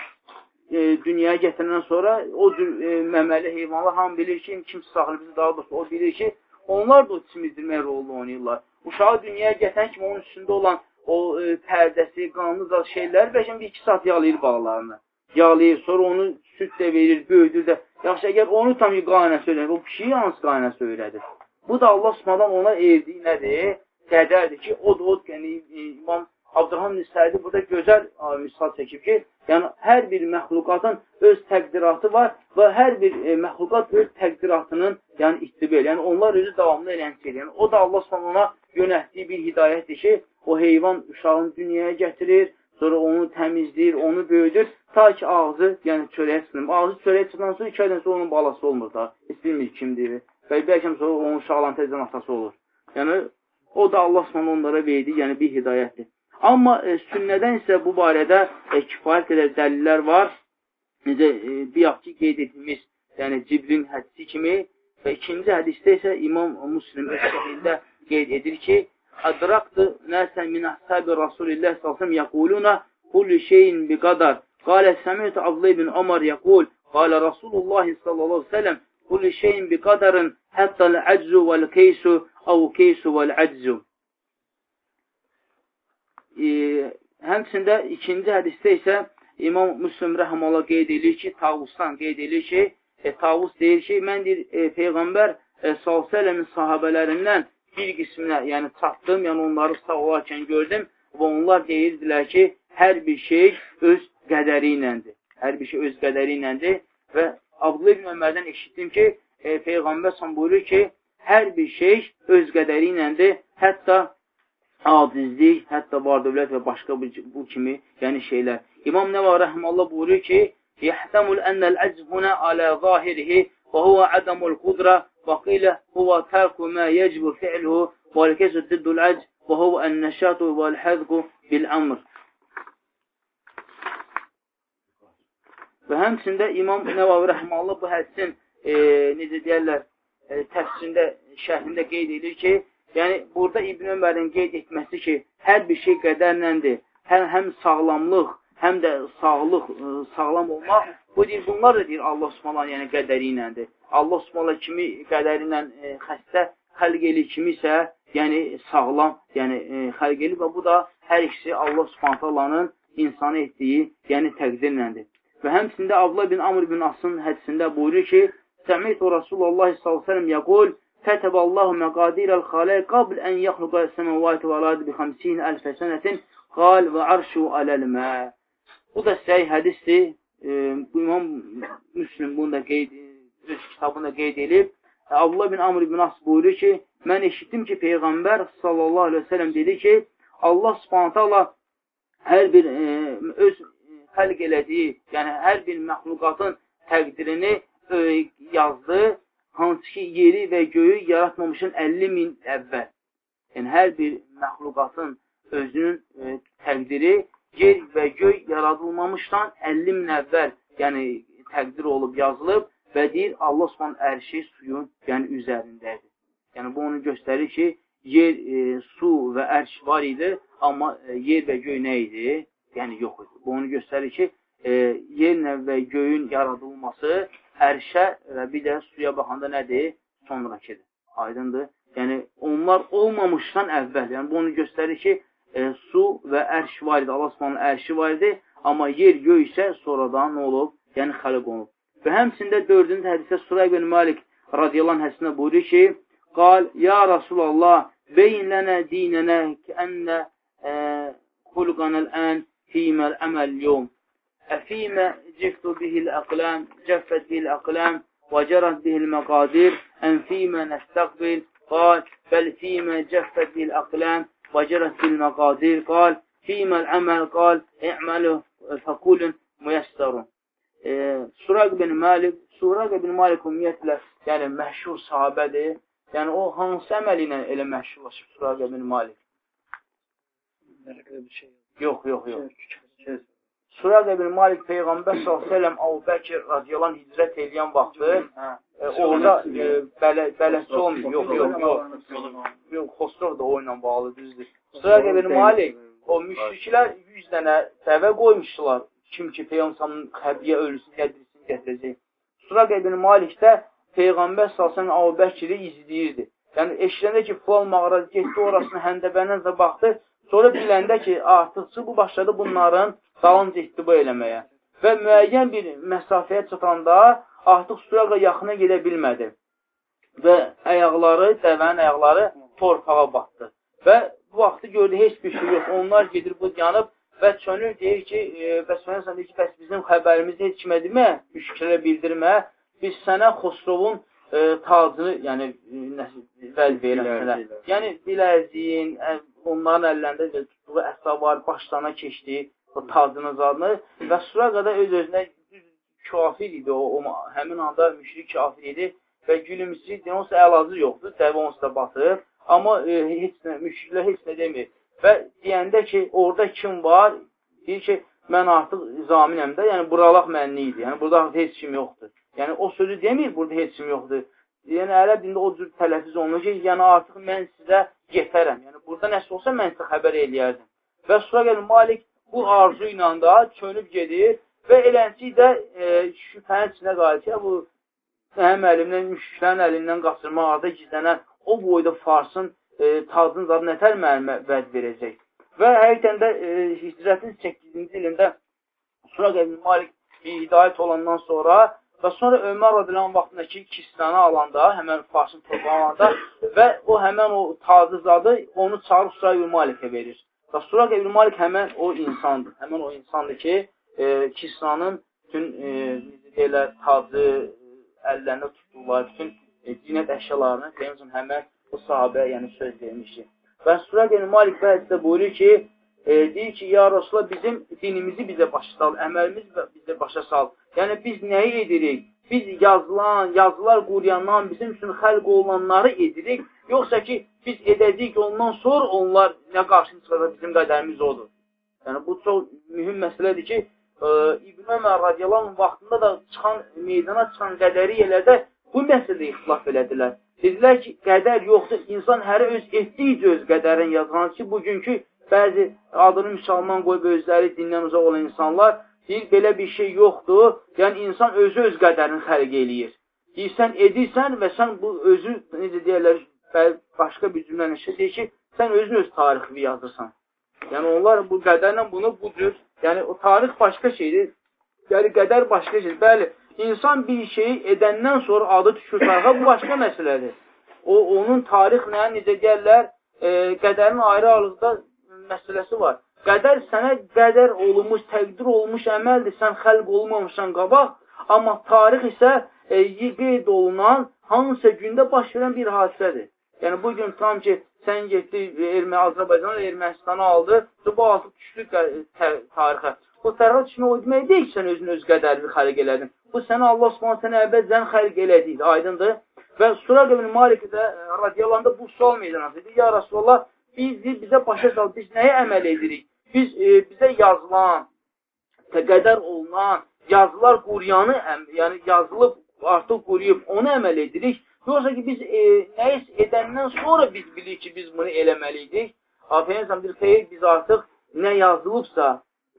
e, dünyaya gətirəndən sonra o cür e, məməli heyvanlar hamı bilir ki, kim saxlayıbsa daha doğrusu o bilir ki, onlar da o çimizdirmək rolunu oynayırlar. Uşağı dünyaya gətirən kimi onun üstündə olan o e, pərdəsi, qanlı zat şeylər bəlkə bir iki saat yağlayır balalarını. Yağlayır, sonra onu süt də verir, böyüdür də. Yaxşı, əgər onu tam bir qaynəsə öyrədir, o pişiyi hansı qaynəsə öyrədir? Bu da Allah subhanadan ona erdiyi nədir? Qədərdir ki, o da o, yəni İmam Abdurrahman Nisədi burada gözəl misal çəkib ki, yəni hər bir məxluqatın öz təqdiratı var və hər bir e, məxluqat öz təqdiratının yəni ittibi elə. Yəni onlar özü davamlı elənçi Yəni o da Allah sonra ona yönətdiyi bir hidayətdir ki, o heyvan uşağını dünyaya gətirir, sonra onu təmizləyir, onu böyüdür, ta ki ağzı, yəni çörəyə çıxsın. Ağzı çörəyə çıxdan sonra iki aydan sonra onun balası olmur da. Heç bilmir kimdir. Və bəlkə sonra onun uşaqların tezdən atası olur. Yəni o da Allah sonra onlara verdi, yəni bir hidayətdir. Amma e, sünnədən isə bu barədə e, kifayət qədər dəlillər var. Necə e, bayaq ki, qeyd etdiyimiz, yəni Cibrin hədisi kimi və ikinci hədisdə isə İmam Müslim öz səhildə qeyd edir ki, Ədraqdı nəsən min əhsəbi Rasulillah s.ə.v yəquluna kulli şeyin bi qadar. Qalə səmiyyət Abdullah ibn Ömər yəqul, qalə Rasulullah sallallahu aleyhi ve sellem kulli şeyin bi qadarın həttəl əczu vəl keysu əv keysu vəl əczu e, həmçində ikinci hədisdə isə İmam Müslüm rəhmələ qeyd edir ki, Tavusdan qeyd edir ki, e, Tavus deyir ki, mən deyir, e, Peyğəmbər e, s.ə.v-in sahabələrindən bir qisminə, yəni çatdım, yəni onları sağ olarkən gördüm və onlar deyirdilər ki, hər bir şey öz qədəri iləndir. Hər bir şey öz qədəri iləndir və Abdullah ibn Ömərdən eşitdim ki, e, Peyğəmbər sən buyurur ki, hər bir şey öz qədəri iləndir, hətta acizlik, hətta var dövlət və başqa bu, bu kimi yəni şeylər. İmam Nəva rəhməllah buyurur ki, Yəhtemul ennəl əcz huna alə zahirihi və huvə ədəmul qudra və qilə huvə tərku mə yəcbu fi'luhu və ləkəsü diddul əcz və və həmçində İmam Nəvavi rəhməllah bu hədisin e, necə deyərlər, e, təfsirində, şərhində qeyd edir ki, Yəni, burada İbn Ömərin qeyd etməsi ki, hər bir şey qədərləndir. Həm, həm sağlamlıq, həm də sağlıq, e, sağlam olmaq Bu deyir, bunlar da deyir Allah Subhanahu yəni qədəri iləndir. Allah Subhanahu kimi qədəri ilə e, xəstə xəlq eli kimisə, yəni sağlam, yəni e, xəlq eli və bu da hər ikisi Allah Subhanahu insanı etdiyi, yəni təqdirləndir. Və həmçində Abdullah bin Amr bin Asın hədisində buyurur ki, Səmiyyət Rasulullah s.ə.v yəqul, Kətəbəllahu məqadirəl xaləq qabl ən yaxluqa səməvati və alədi bi 50 əlfə sənətin qal və arşu aləl-mə. Bu da səhih hədisdir. Bu İmam Müslim bunu da qeyd, öz kitabında qeyd edib. Allah bin Amr ibn As buyurur ki, mən eşitdim ki, Peyğəmbər sallallahu aleyhi ve sellem dedi ki, Allah subhanətə Allah hər bir e, öz xəlq elədiyi, yəni hər bir məxluqatın təqdirini e, yazdı hansı ki, yeri və göyü yaratmamışın 50 min əvvəl. Yəni, hər bir məxluqatın özünün e, təqdiri yer və göy yaradılmamışdan 50 min əvvəl yəni, təqdir olub, yazılıb və deyir, Allah subhanə ərşi suyun yəni, üzərindədir. Yəni, bu onu göstərir ki, yer, e, su və ərş var idi, amma e, yer və göy nə idi? Yəni, yox idi. Bu onu göstərir ki, e, yerlə və göyün yaradılması ərşə və bir də suya baxanda nədir? Sonrakıdır. Aydındır. Yəni, onlar olmamışdan əvvəl. Yəni, bu onu göstərir ki, e, su və ərş var idi. Allah subhanın ərşi var idi. Amma yer, göy isə sonradan olub? Yəni, xəliq olub. Və həmçində dördüncü hədisə Surayq bin Malik radiyallahu hədisində buyurur ki, Qal, ya Rasulallah, beyin lənə dinənə ki, ənnə xulqanəl ən فيما الأمل اليوم. أفيما جفت به الأقلام جفت به الأقلام وجرت به المقادير أم فيما نستقبل؟ قال بل فيما جفت به الأقلام وجرت به المقادير. قال فيما العمل قال اعمله فكل ميسر. إيه، سراق بن مالك سراق بن مالك ميتلة يعني مهشور صحابة يعني o hansı əməlinə elə məşhur olub Suraqə bin Malik? Mərkəzdə bir. Yox, yox, yox. Suraq ibn Malik Peyğəmbər s.ə.v Abu Bəkir radiyallahu hicrət edən vaxtı e, orada e, bələ, bələsi olmuyor. Yox, yox, yox. Yox, Xosrov da o ilə bağlı düzdür. Suraq ibn Malik o müşriklər 100 dənə dəvə qoymuşdular. Kim ki Peyğəmbərin xəbiyyə ölüsünü gətirsin, gətirəcək. Suraq ibn Malik də Peyğəmbər s.ə.v Abu Bəkiri izləyirdi. Yəni eşidəndə ki, filan mağarada getdi orasını həndəbəndən də baxdı. Sonra biləndə ki, artıqçı bu başladı bunların dalınca ittiba eləməyə. Və müəyyən bir məsafəyə çatanda artıq suya yaxına gedə bilmədi. Və ayaqları, dəvənin ayaqları torpağa batdı. Və bu vaxtı gördü, heç bir şey yox. Onlar gedir, bu yanıb və çönür, deyir ki, e, bəs mənəsən deyir ki, bəs bizim xəbərimizi heç kimə demə, müşkilə bildirmə, biz sənə Xosrovun e, tacını, yəni, vəl verəm Yəni, biləziyin, onların əllərində tutduğu əsab var, başlarına keçdi, o tacını zadını və Suraqada öz-özünə kafir idi, o, o həmin anda müşrik kafir idi və gülümsüz, deyən olsa əlacı yoxdur, dəvə onsuz da batır, amma e, heç nə, müşriklər heç nə demir. Və deyəndə ki, orada kim var, deyir ki, mən artıq zaminəm də, yəni buralaq mənli idi, yəni burada heç kim yoxdur. Yəni o sözü demir, burada heç kim yoxdur. Yəni ərəb dində o cür tələffüz olunur ki, yəni artıq mən sizə yetərəm. Yəni burada nəsə olsa mən sizə xəbər eləyərdim. Və Suraq Malik bu arzu ilə da çönüb gedir və elənçi də e, şübhənin içində qalır ki, bu mənim əlimdən, müşriklərin əlindən qaçırmaq arada gizlənən o boyda Farsın e, tacını zadı nətər mənimə vəd verəcək. Və həqiqətən də e, hicrətin 8-ci ilində Suraq Əbn Malik hidayət olandan sonra və sonra Ömər Radilan vaxtındakı Kistanı alanda, həmən Farsın torbağı alanda və o həmən o tacı zadı onu çağırıb Suraq Əbn Malikə verir. Və Suraq ibn Malik həmən o insandır. Həmən o insandır ki, e, Kisranın bütün e, deyirlər, tacı əllərində tutdular, bütün e, dinət əşyalarını Peyyəmsin həmən o sahabə yəni söz vermişdir. Və Suraq ibn Malik bəhəddə buyurur ki, e, deyir ki, ya Rasulullah bizim dinimizi bizə başa sal, əməlimiz bizə başa sal. Yəni biz nəyi edirik? Biz yazılan, yazılar quruyandan bizim üçün xəlq olunanları edirik, yoxsa ki, biz edəcəyik ondan sonra onlar nə qarşını çıxacaq, bizim qədərimiz odur. Yəni, bu çox mühüm məsələdir ki, e, İbn Ömər radiyallahu vaxtında da çıxan, meydana çıxan qədəriyyələrdə bu məsələdə ixtilaf elədilər. Dedilər ki, qədər yoxdur, insan hərə öz etdiyici öz qədərin yazılan ki, bugünkü bəzi adını müsəlman qoyub özləri dindən uzaq olan insanlar Deyir, belə bir şey yoxdur. Yəni, insan özü öz qədərini xərq eləyir. Deyir, sən edirsən və sən bu özü, necə deyərlər, başqa bir cümlə şey deyir ki, sən özün öz tarixini yazırsan. Yəni, onlar bu qədərlə bunu bu cür, yəni o tarix başqa şeydir. Yəni, qədər başqa şeydir. Bəli, insan bir şeyi edəndən sonra adı düşür tarixa, bu başqa məsələdir. O, onun tarixlə, necə deyərlər, e, qədərin ayrı-ayrılıqda məsələsi var. Qədər sənə qədər olmuş, təqdir olmuş əməldir, sən xəlq olmamışsan qabaq, amma tarix isə e, qeyd olunan hansısa gündə baş verən bir hadisədir. Yəni, bugün tam ki, sən getdi Erməni, Azərbaycanı, Ermənistanı aldı, bu artıq düşdü tarixə. O tərəfə düşmək o demək deyil ki, sən özün öz qədərini xərq elədin. Bu sənə Allah Subhanahu sənə əvvəlcən xərq elədi, aydındır. Və Suraq ibn Malik də radiyalanda bu sual meydana dedi. Ya Rasulullah, biz bizə başa sal, biz nəyə əməl edirik? biz e, bizə yazılan, qədər olunan, yazılar quruyanı, yəni yazılıb, artıq quruyub, onu əməl edirik. Yoxsa ki, biz e, nəyiz edəndən sonra biz bilirik ki, biz bunu eləməliydik. Afiyyə bir xeyir, biz artıq nə yazılıbsa,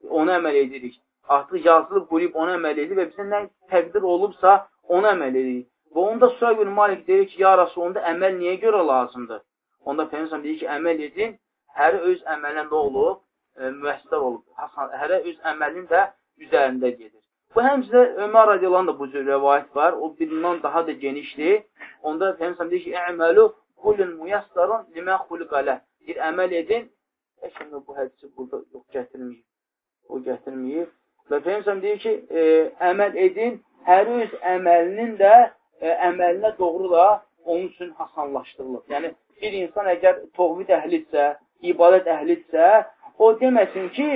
onu əməl edirik. Artıq yazılıb, quruyub, onu əməl edirik və bizə nə təqdir olubsa, onu əməl edirik. Və onda Suray bin Malik deyir ki, ya Rasul, onda əməl niyə görə lazımdır? Onda Peyyəmsəm deyir ki, əməl edin, hər öz əməlində olub, e, müəssislər olub. Hərə öz əməlin də üzərində gedir. Bu həmçində Ömər radiyallahu da bu cür rəvayət var. O birindən daha da genişdir. Onda Peyğəmbər deyir ki, "Əməlu kullun muyassarun limə xuliqalə." Bir əməl edin. Şimdi bu hədisi burada yox gətirməyib. O gətirməyib. Və Peyğəmbər deyir ki, e, əməl edin, hər öz əməlinin də e, əməlinə doğru da onun üçün hasanlaşdırılır. Yəni bir insan əgər toğvid əhlidirsə, ibadət əhlidirsə, o deməsin ki,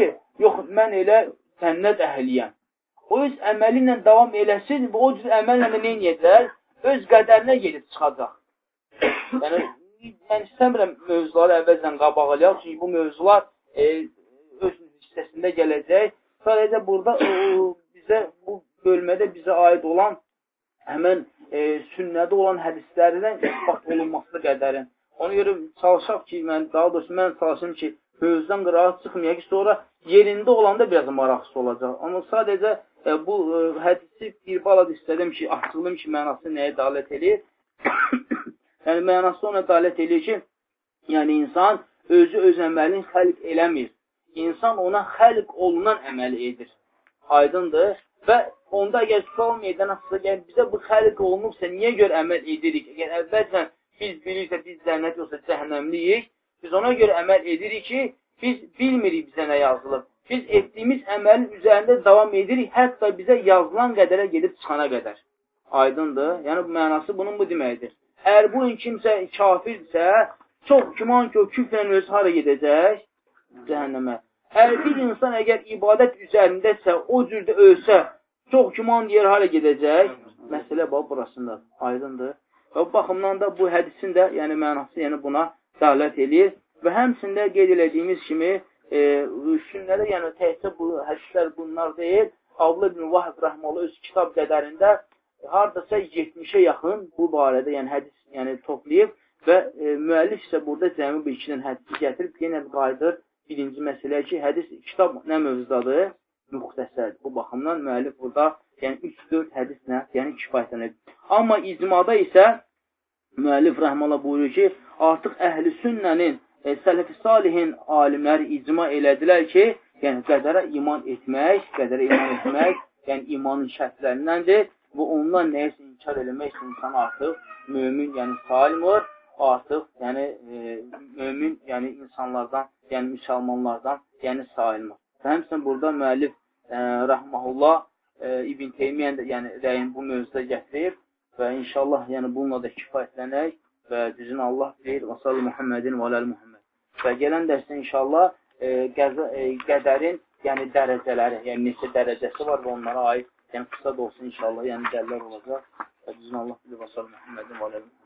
yox, mən elə sənnət əhliyəm. O öz əməli ilə davam eləsin və o cür əməllə də nə edəcək? Öz qədərinə gedib çıxacaq. Yəni, mən istəmirəm mövzuları əvvəldən qabaqlayaq, çünki bu mövzular e, öz hissəsində gələcək. Sadəcə burada o, bizə bu bölmədə bizə aid olan həmən e, sünnədə olan hədislərdən ispat olunması qədərin. Ona görə çalışaq ki, mən daha doğrusu mən çalışım ki, mövzudan qıraat çıxmayaq ki, sonra yerində olanda biraz maraqsız olacaq. Amma sadəcə e, bu e, hədisi bir balad istədim ki, açıqlım ki, mənası nəyə dalət edir? yəni, mənası ona dalət edir ki, yəni insan özü öz əməlini xəlq eləmir. İnsan ona xəlq olunan əməl edir. Aydındır. Və onda əgər sual meydana çıxsa, yəni bizə bu xəlq olunubsa, niyə görə əməl edirik? Əgər əvvəlcən biz bilirsə, biz cənnət yoxsa cəhənnəmliyik, Biz ona görə əməl edirik ki, biz bilmirik bizə nə yazılıb. Biz etdiyimiz əməlin üzərində davam edirik, hətta bizə yazılan qədərə gedib çıxana qədər. Aydındır? Yəni, bu mənası bunun bu deməkdir. Əgər bu kimsə kafirsə, çox güman ki, o küfrən özü hara gedəcək? Cəhənnəmə. Əgər bir insan əgər ibadət üzərindəsə, o cürdə ölsə, çox güman deyər hara gedəcək? Məsələ bax, burasında. Aydındır? Və bu baxımdan da bu hədisin də, yəni mənası, yəni buna dəalət edir və həmçində qeyd elədiyimiz kimi e, sünnədə, yəni təhsə bu hədislər bunlar deyil, Avlı ibn Vahib Rəhmələ öz kitab qədərində hardasa 70-ə yaxın bu barədə, yəni hədis yəni toplayıb və e, müəllif isə burada cəmi bir iki hədisi gətirib, yenə qayıdır birinci məsələyə ki, hədis kitab nə mövzudadır? Müxtəsərdir. Bu baxımdan müəllif burada yəni 3-4 hədislə yəni kifayətlənir. Amma icmada isə müəllif rəhmələ buyurur ki, artıq əhl-i sünnənin, e, sələfi salihin alimləri icma elədilər ki, yəni qədərə iman etmək, qədərə iman etmək, yəni imanın şərtlərindəndir və ondan nəyəsə inkar eləmək insan artıq mömin, yəni salimdir, artıq yəni e, mömin, yəni insanlardan, yəni müsəlmanlardan, yəni salimdir. Və həmçinin burada müəllif e, rəhməhullah İbn Teymiyyən yəni rəyin bu mövzuda gətirib və inşallah yəni bununla da kifayətlənək və düzün Allah deyir və sallı Muhammedin və aləl Muhammed. Və gələn dərsdə inşallah e, qəza, e, qədərin yəni dərəcələri, yəni neçə dərəcəsi var və onlara aid yəni qısa da olsun inşallah, yəni dəllər olacaq. Və düzün Allah deyir və sallı Muhammedin və aləl Muhammed.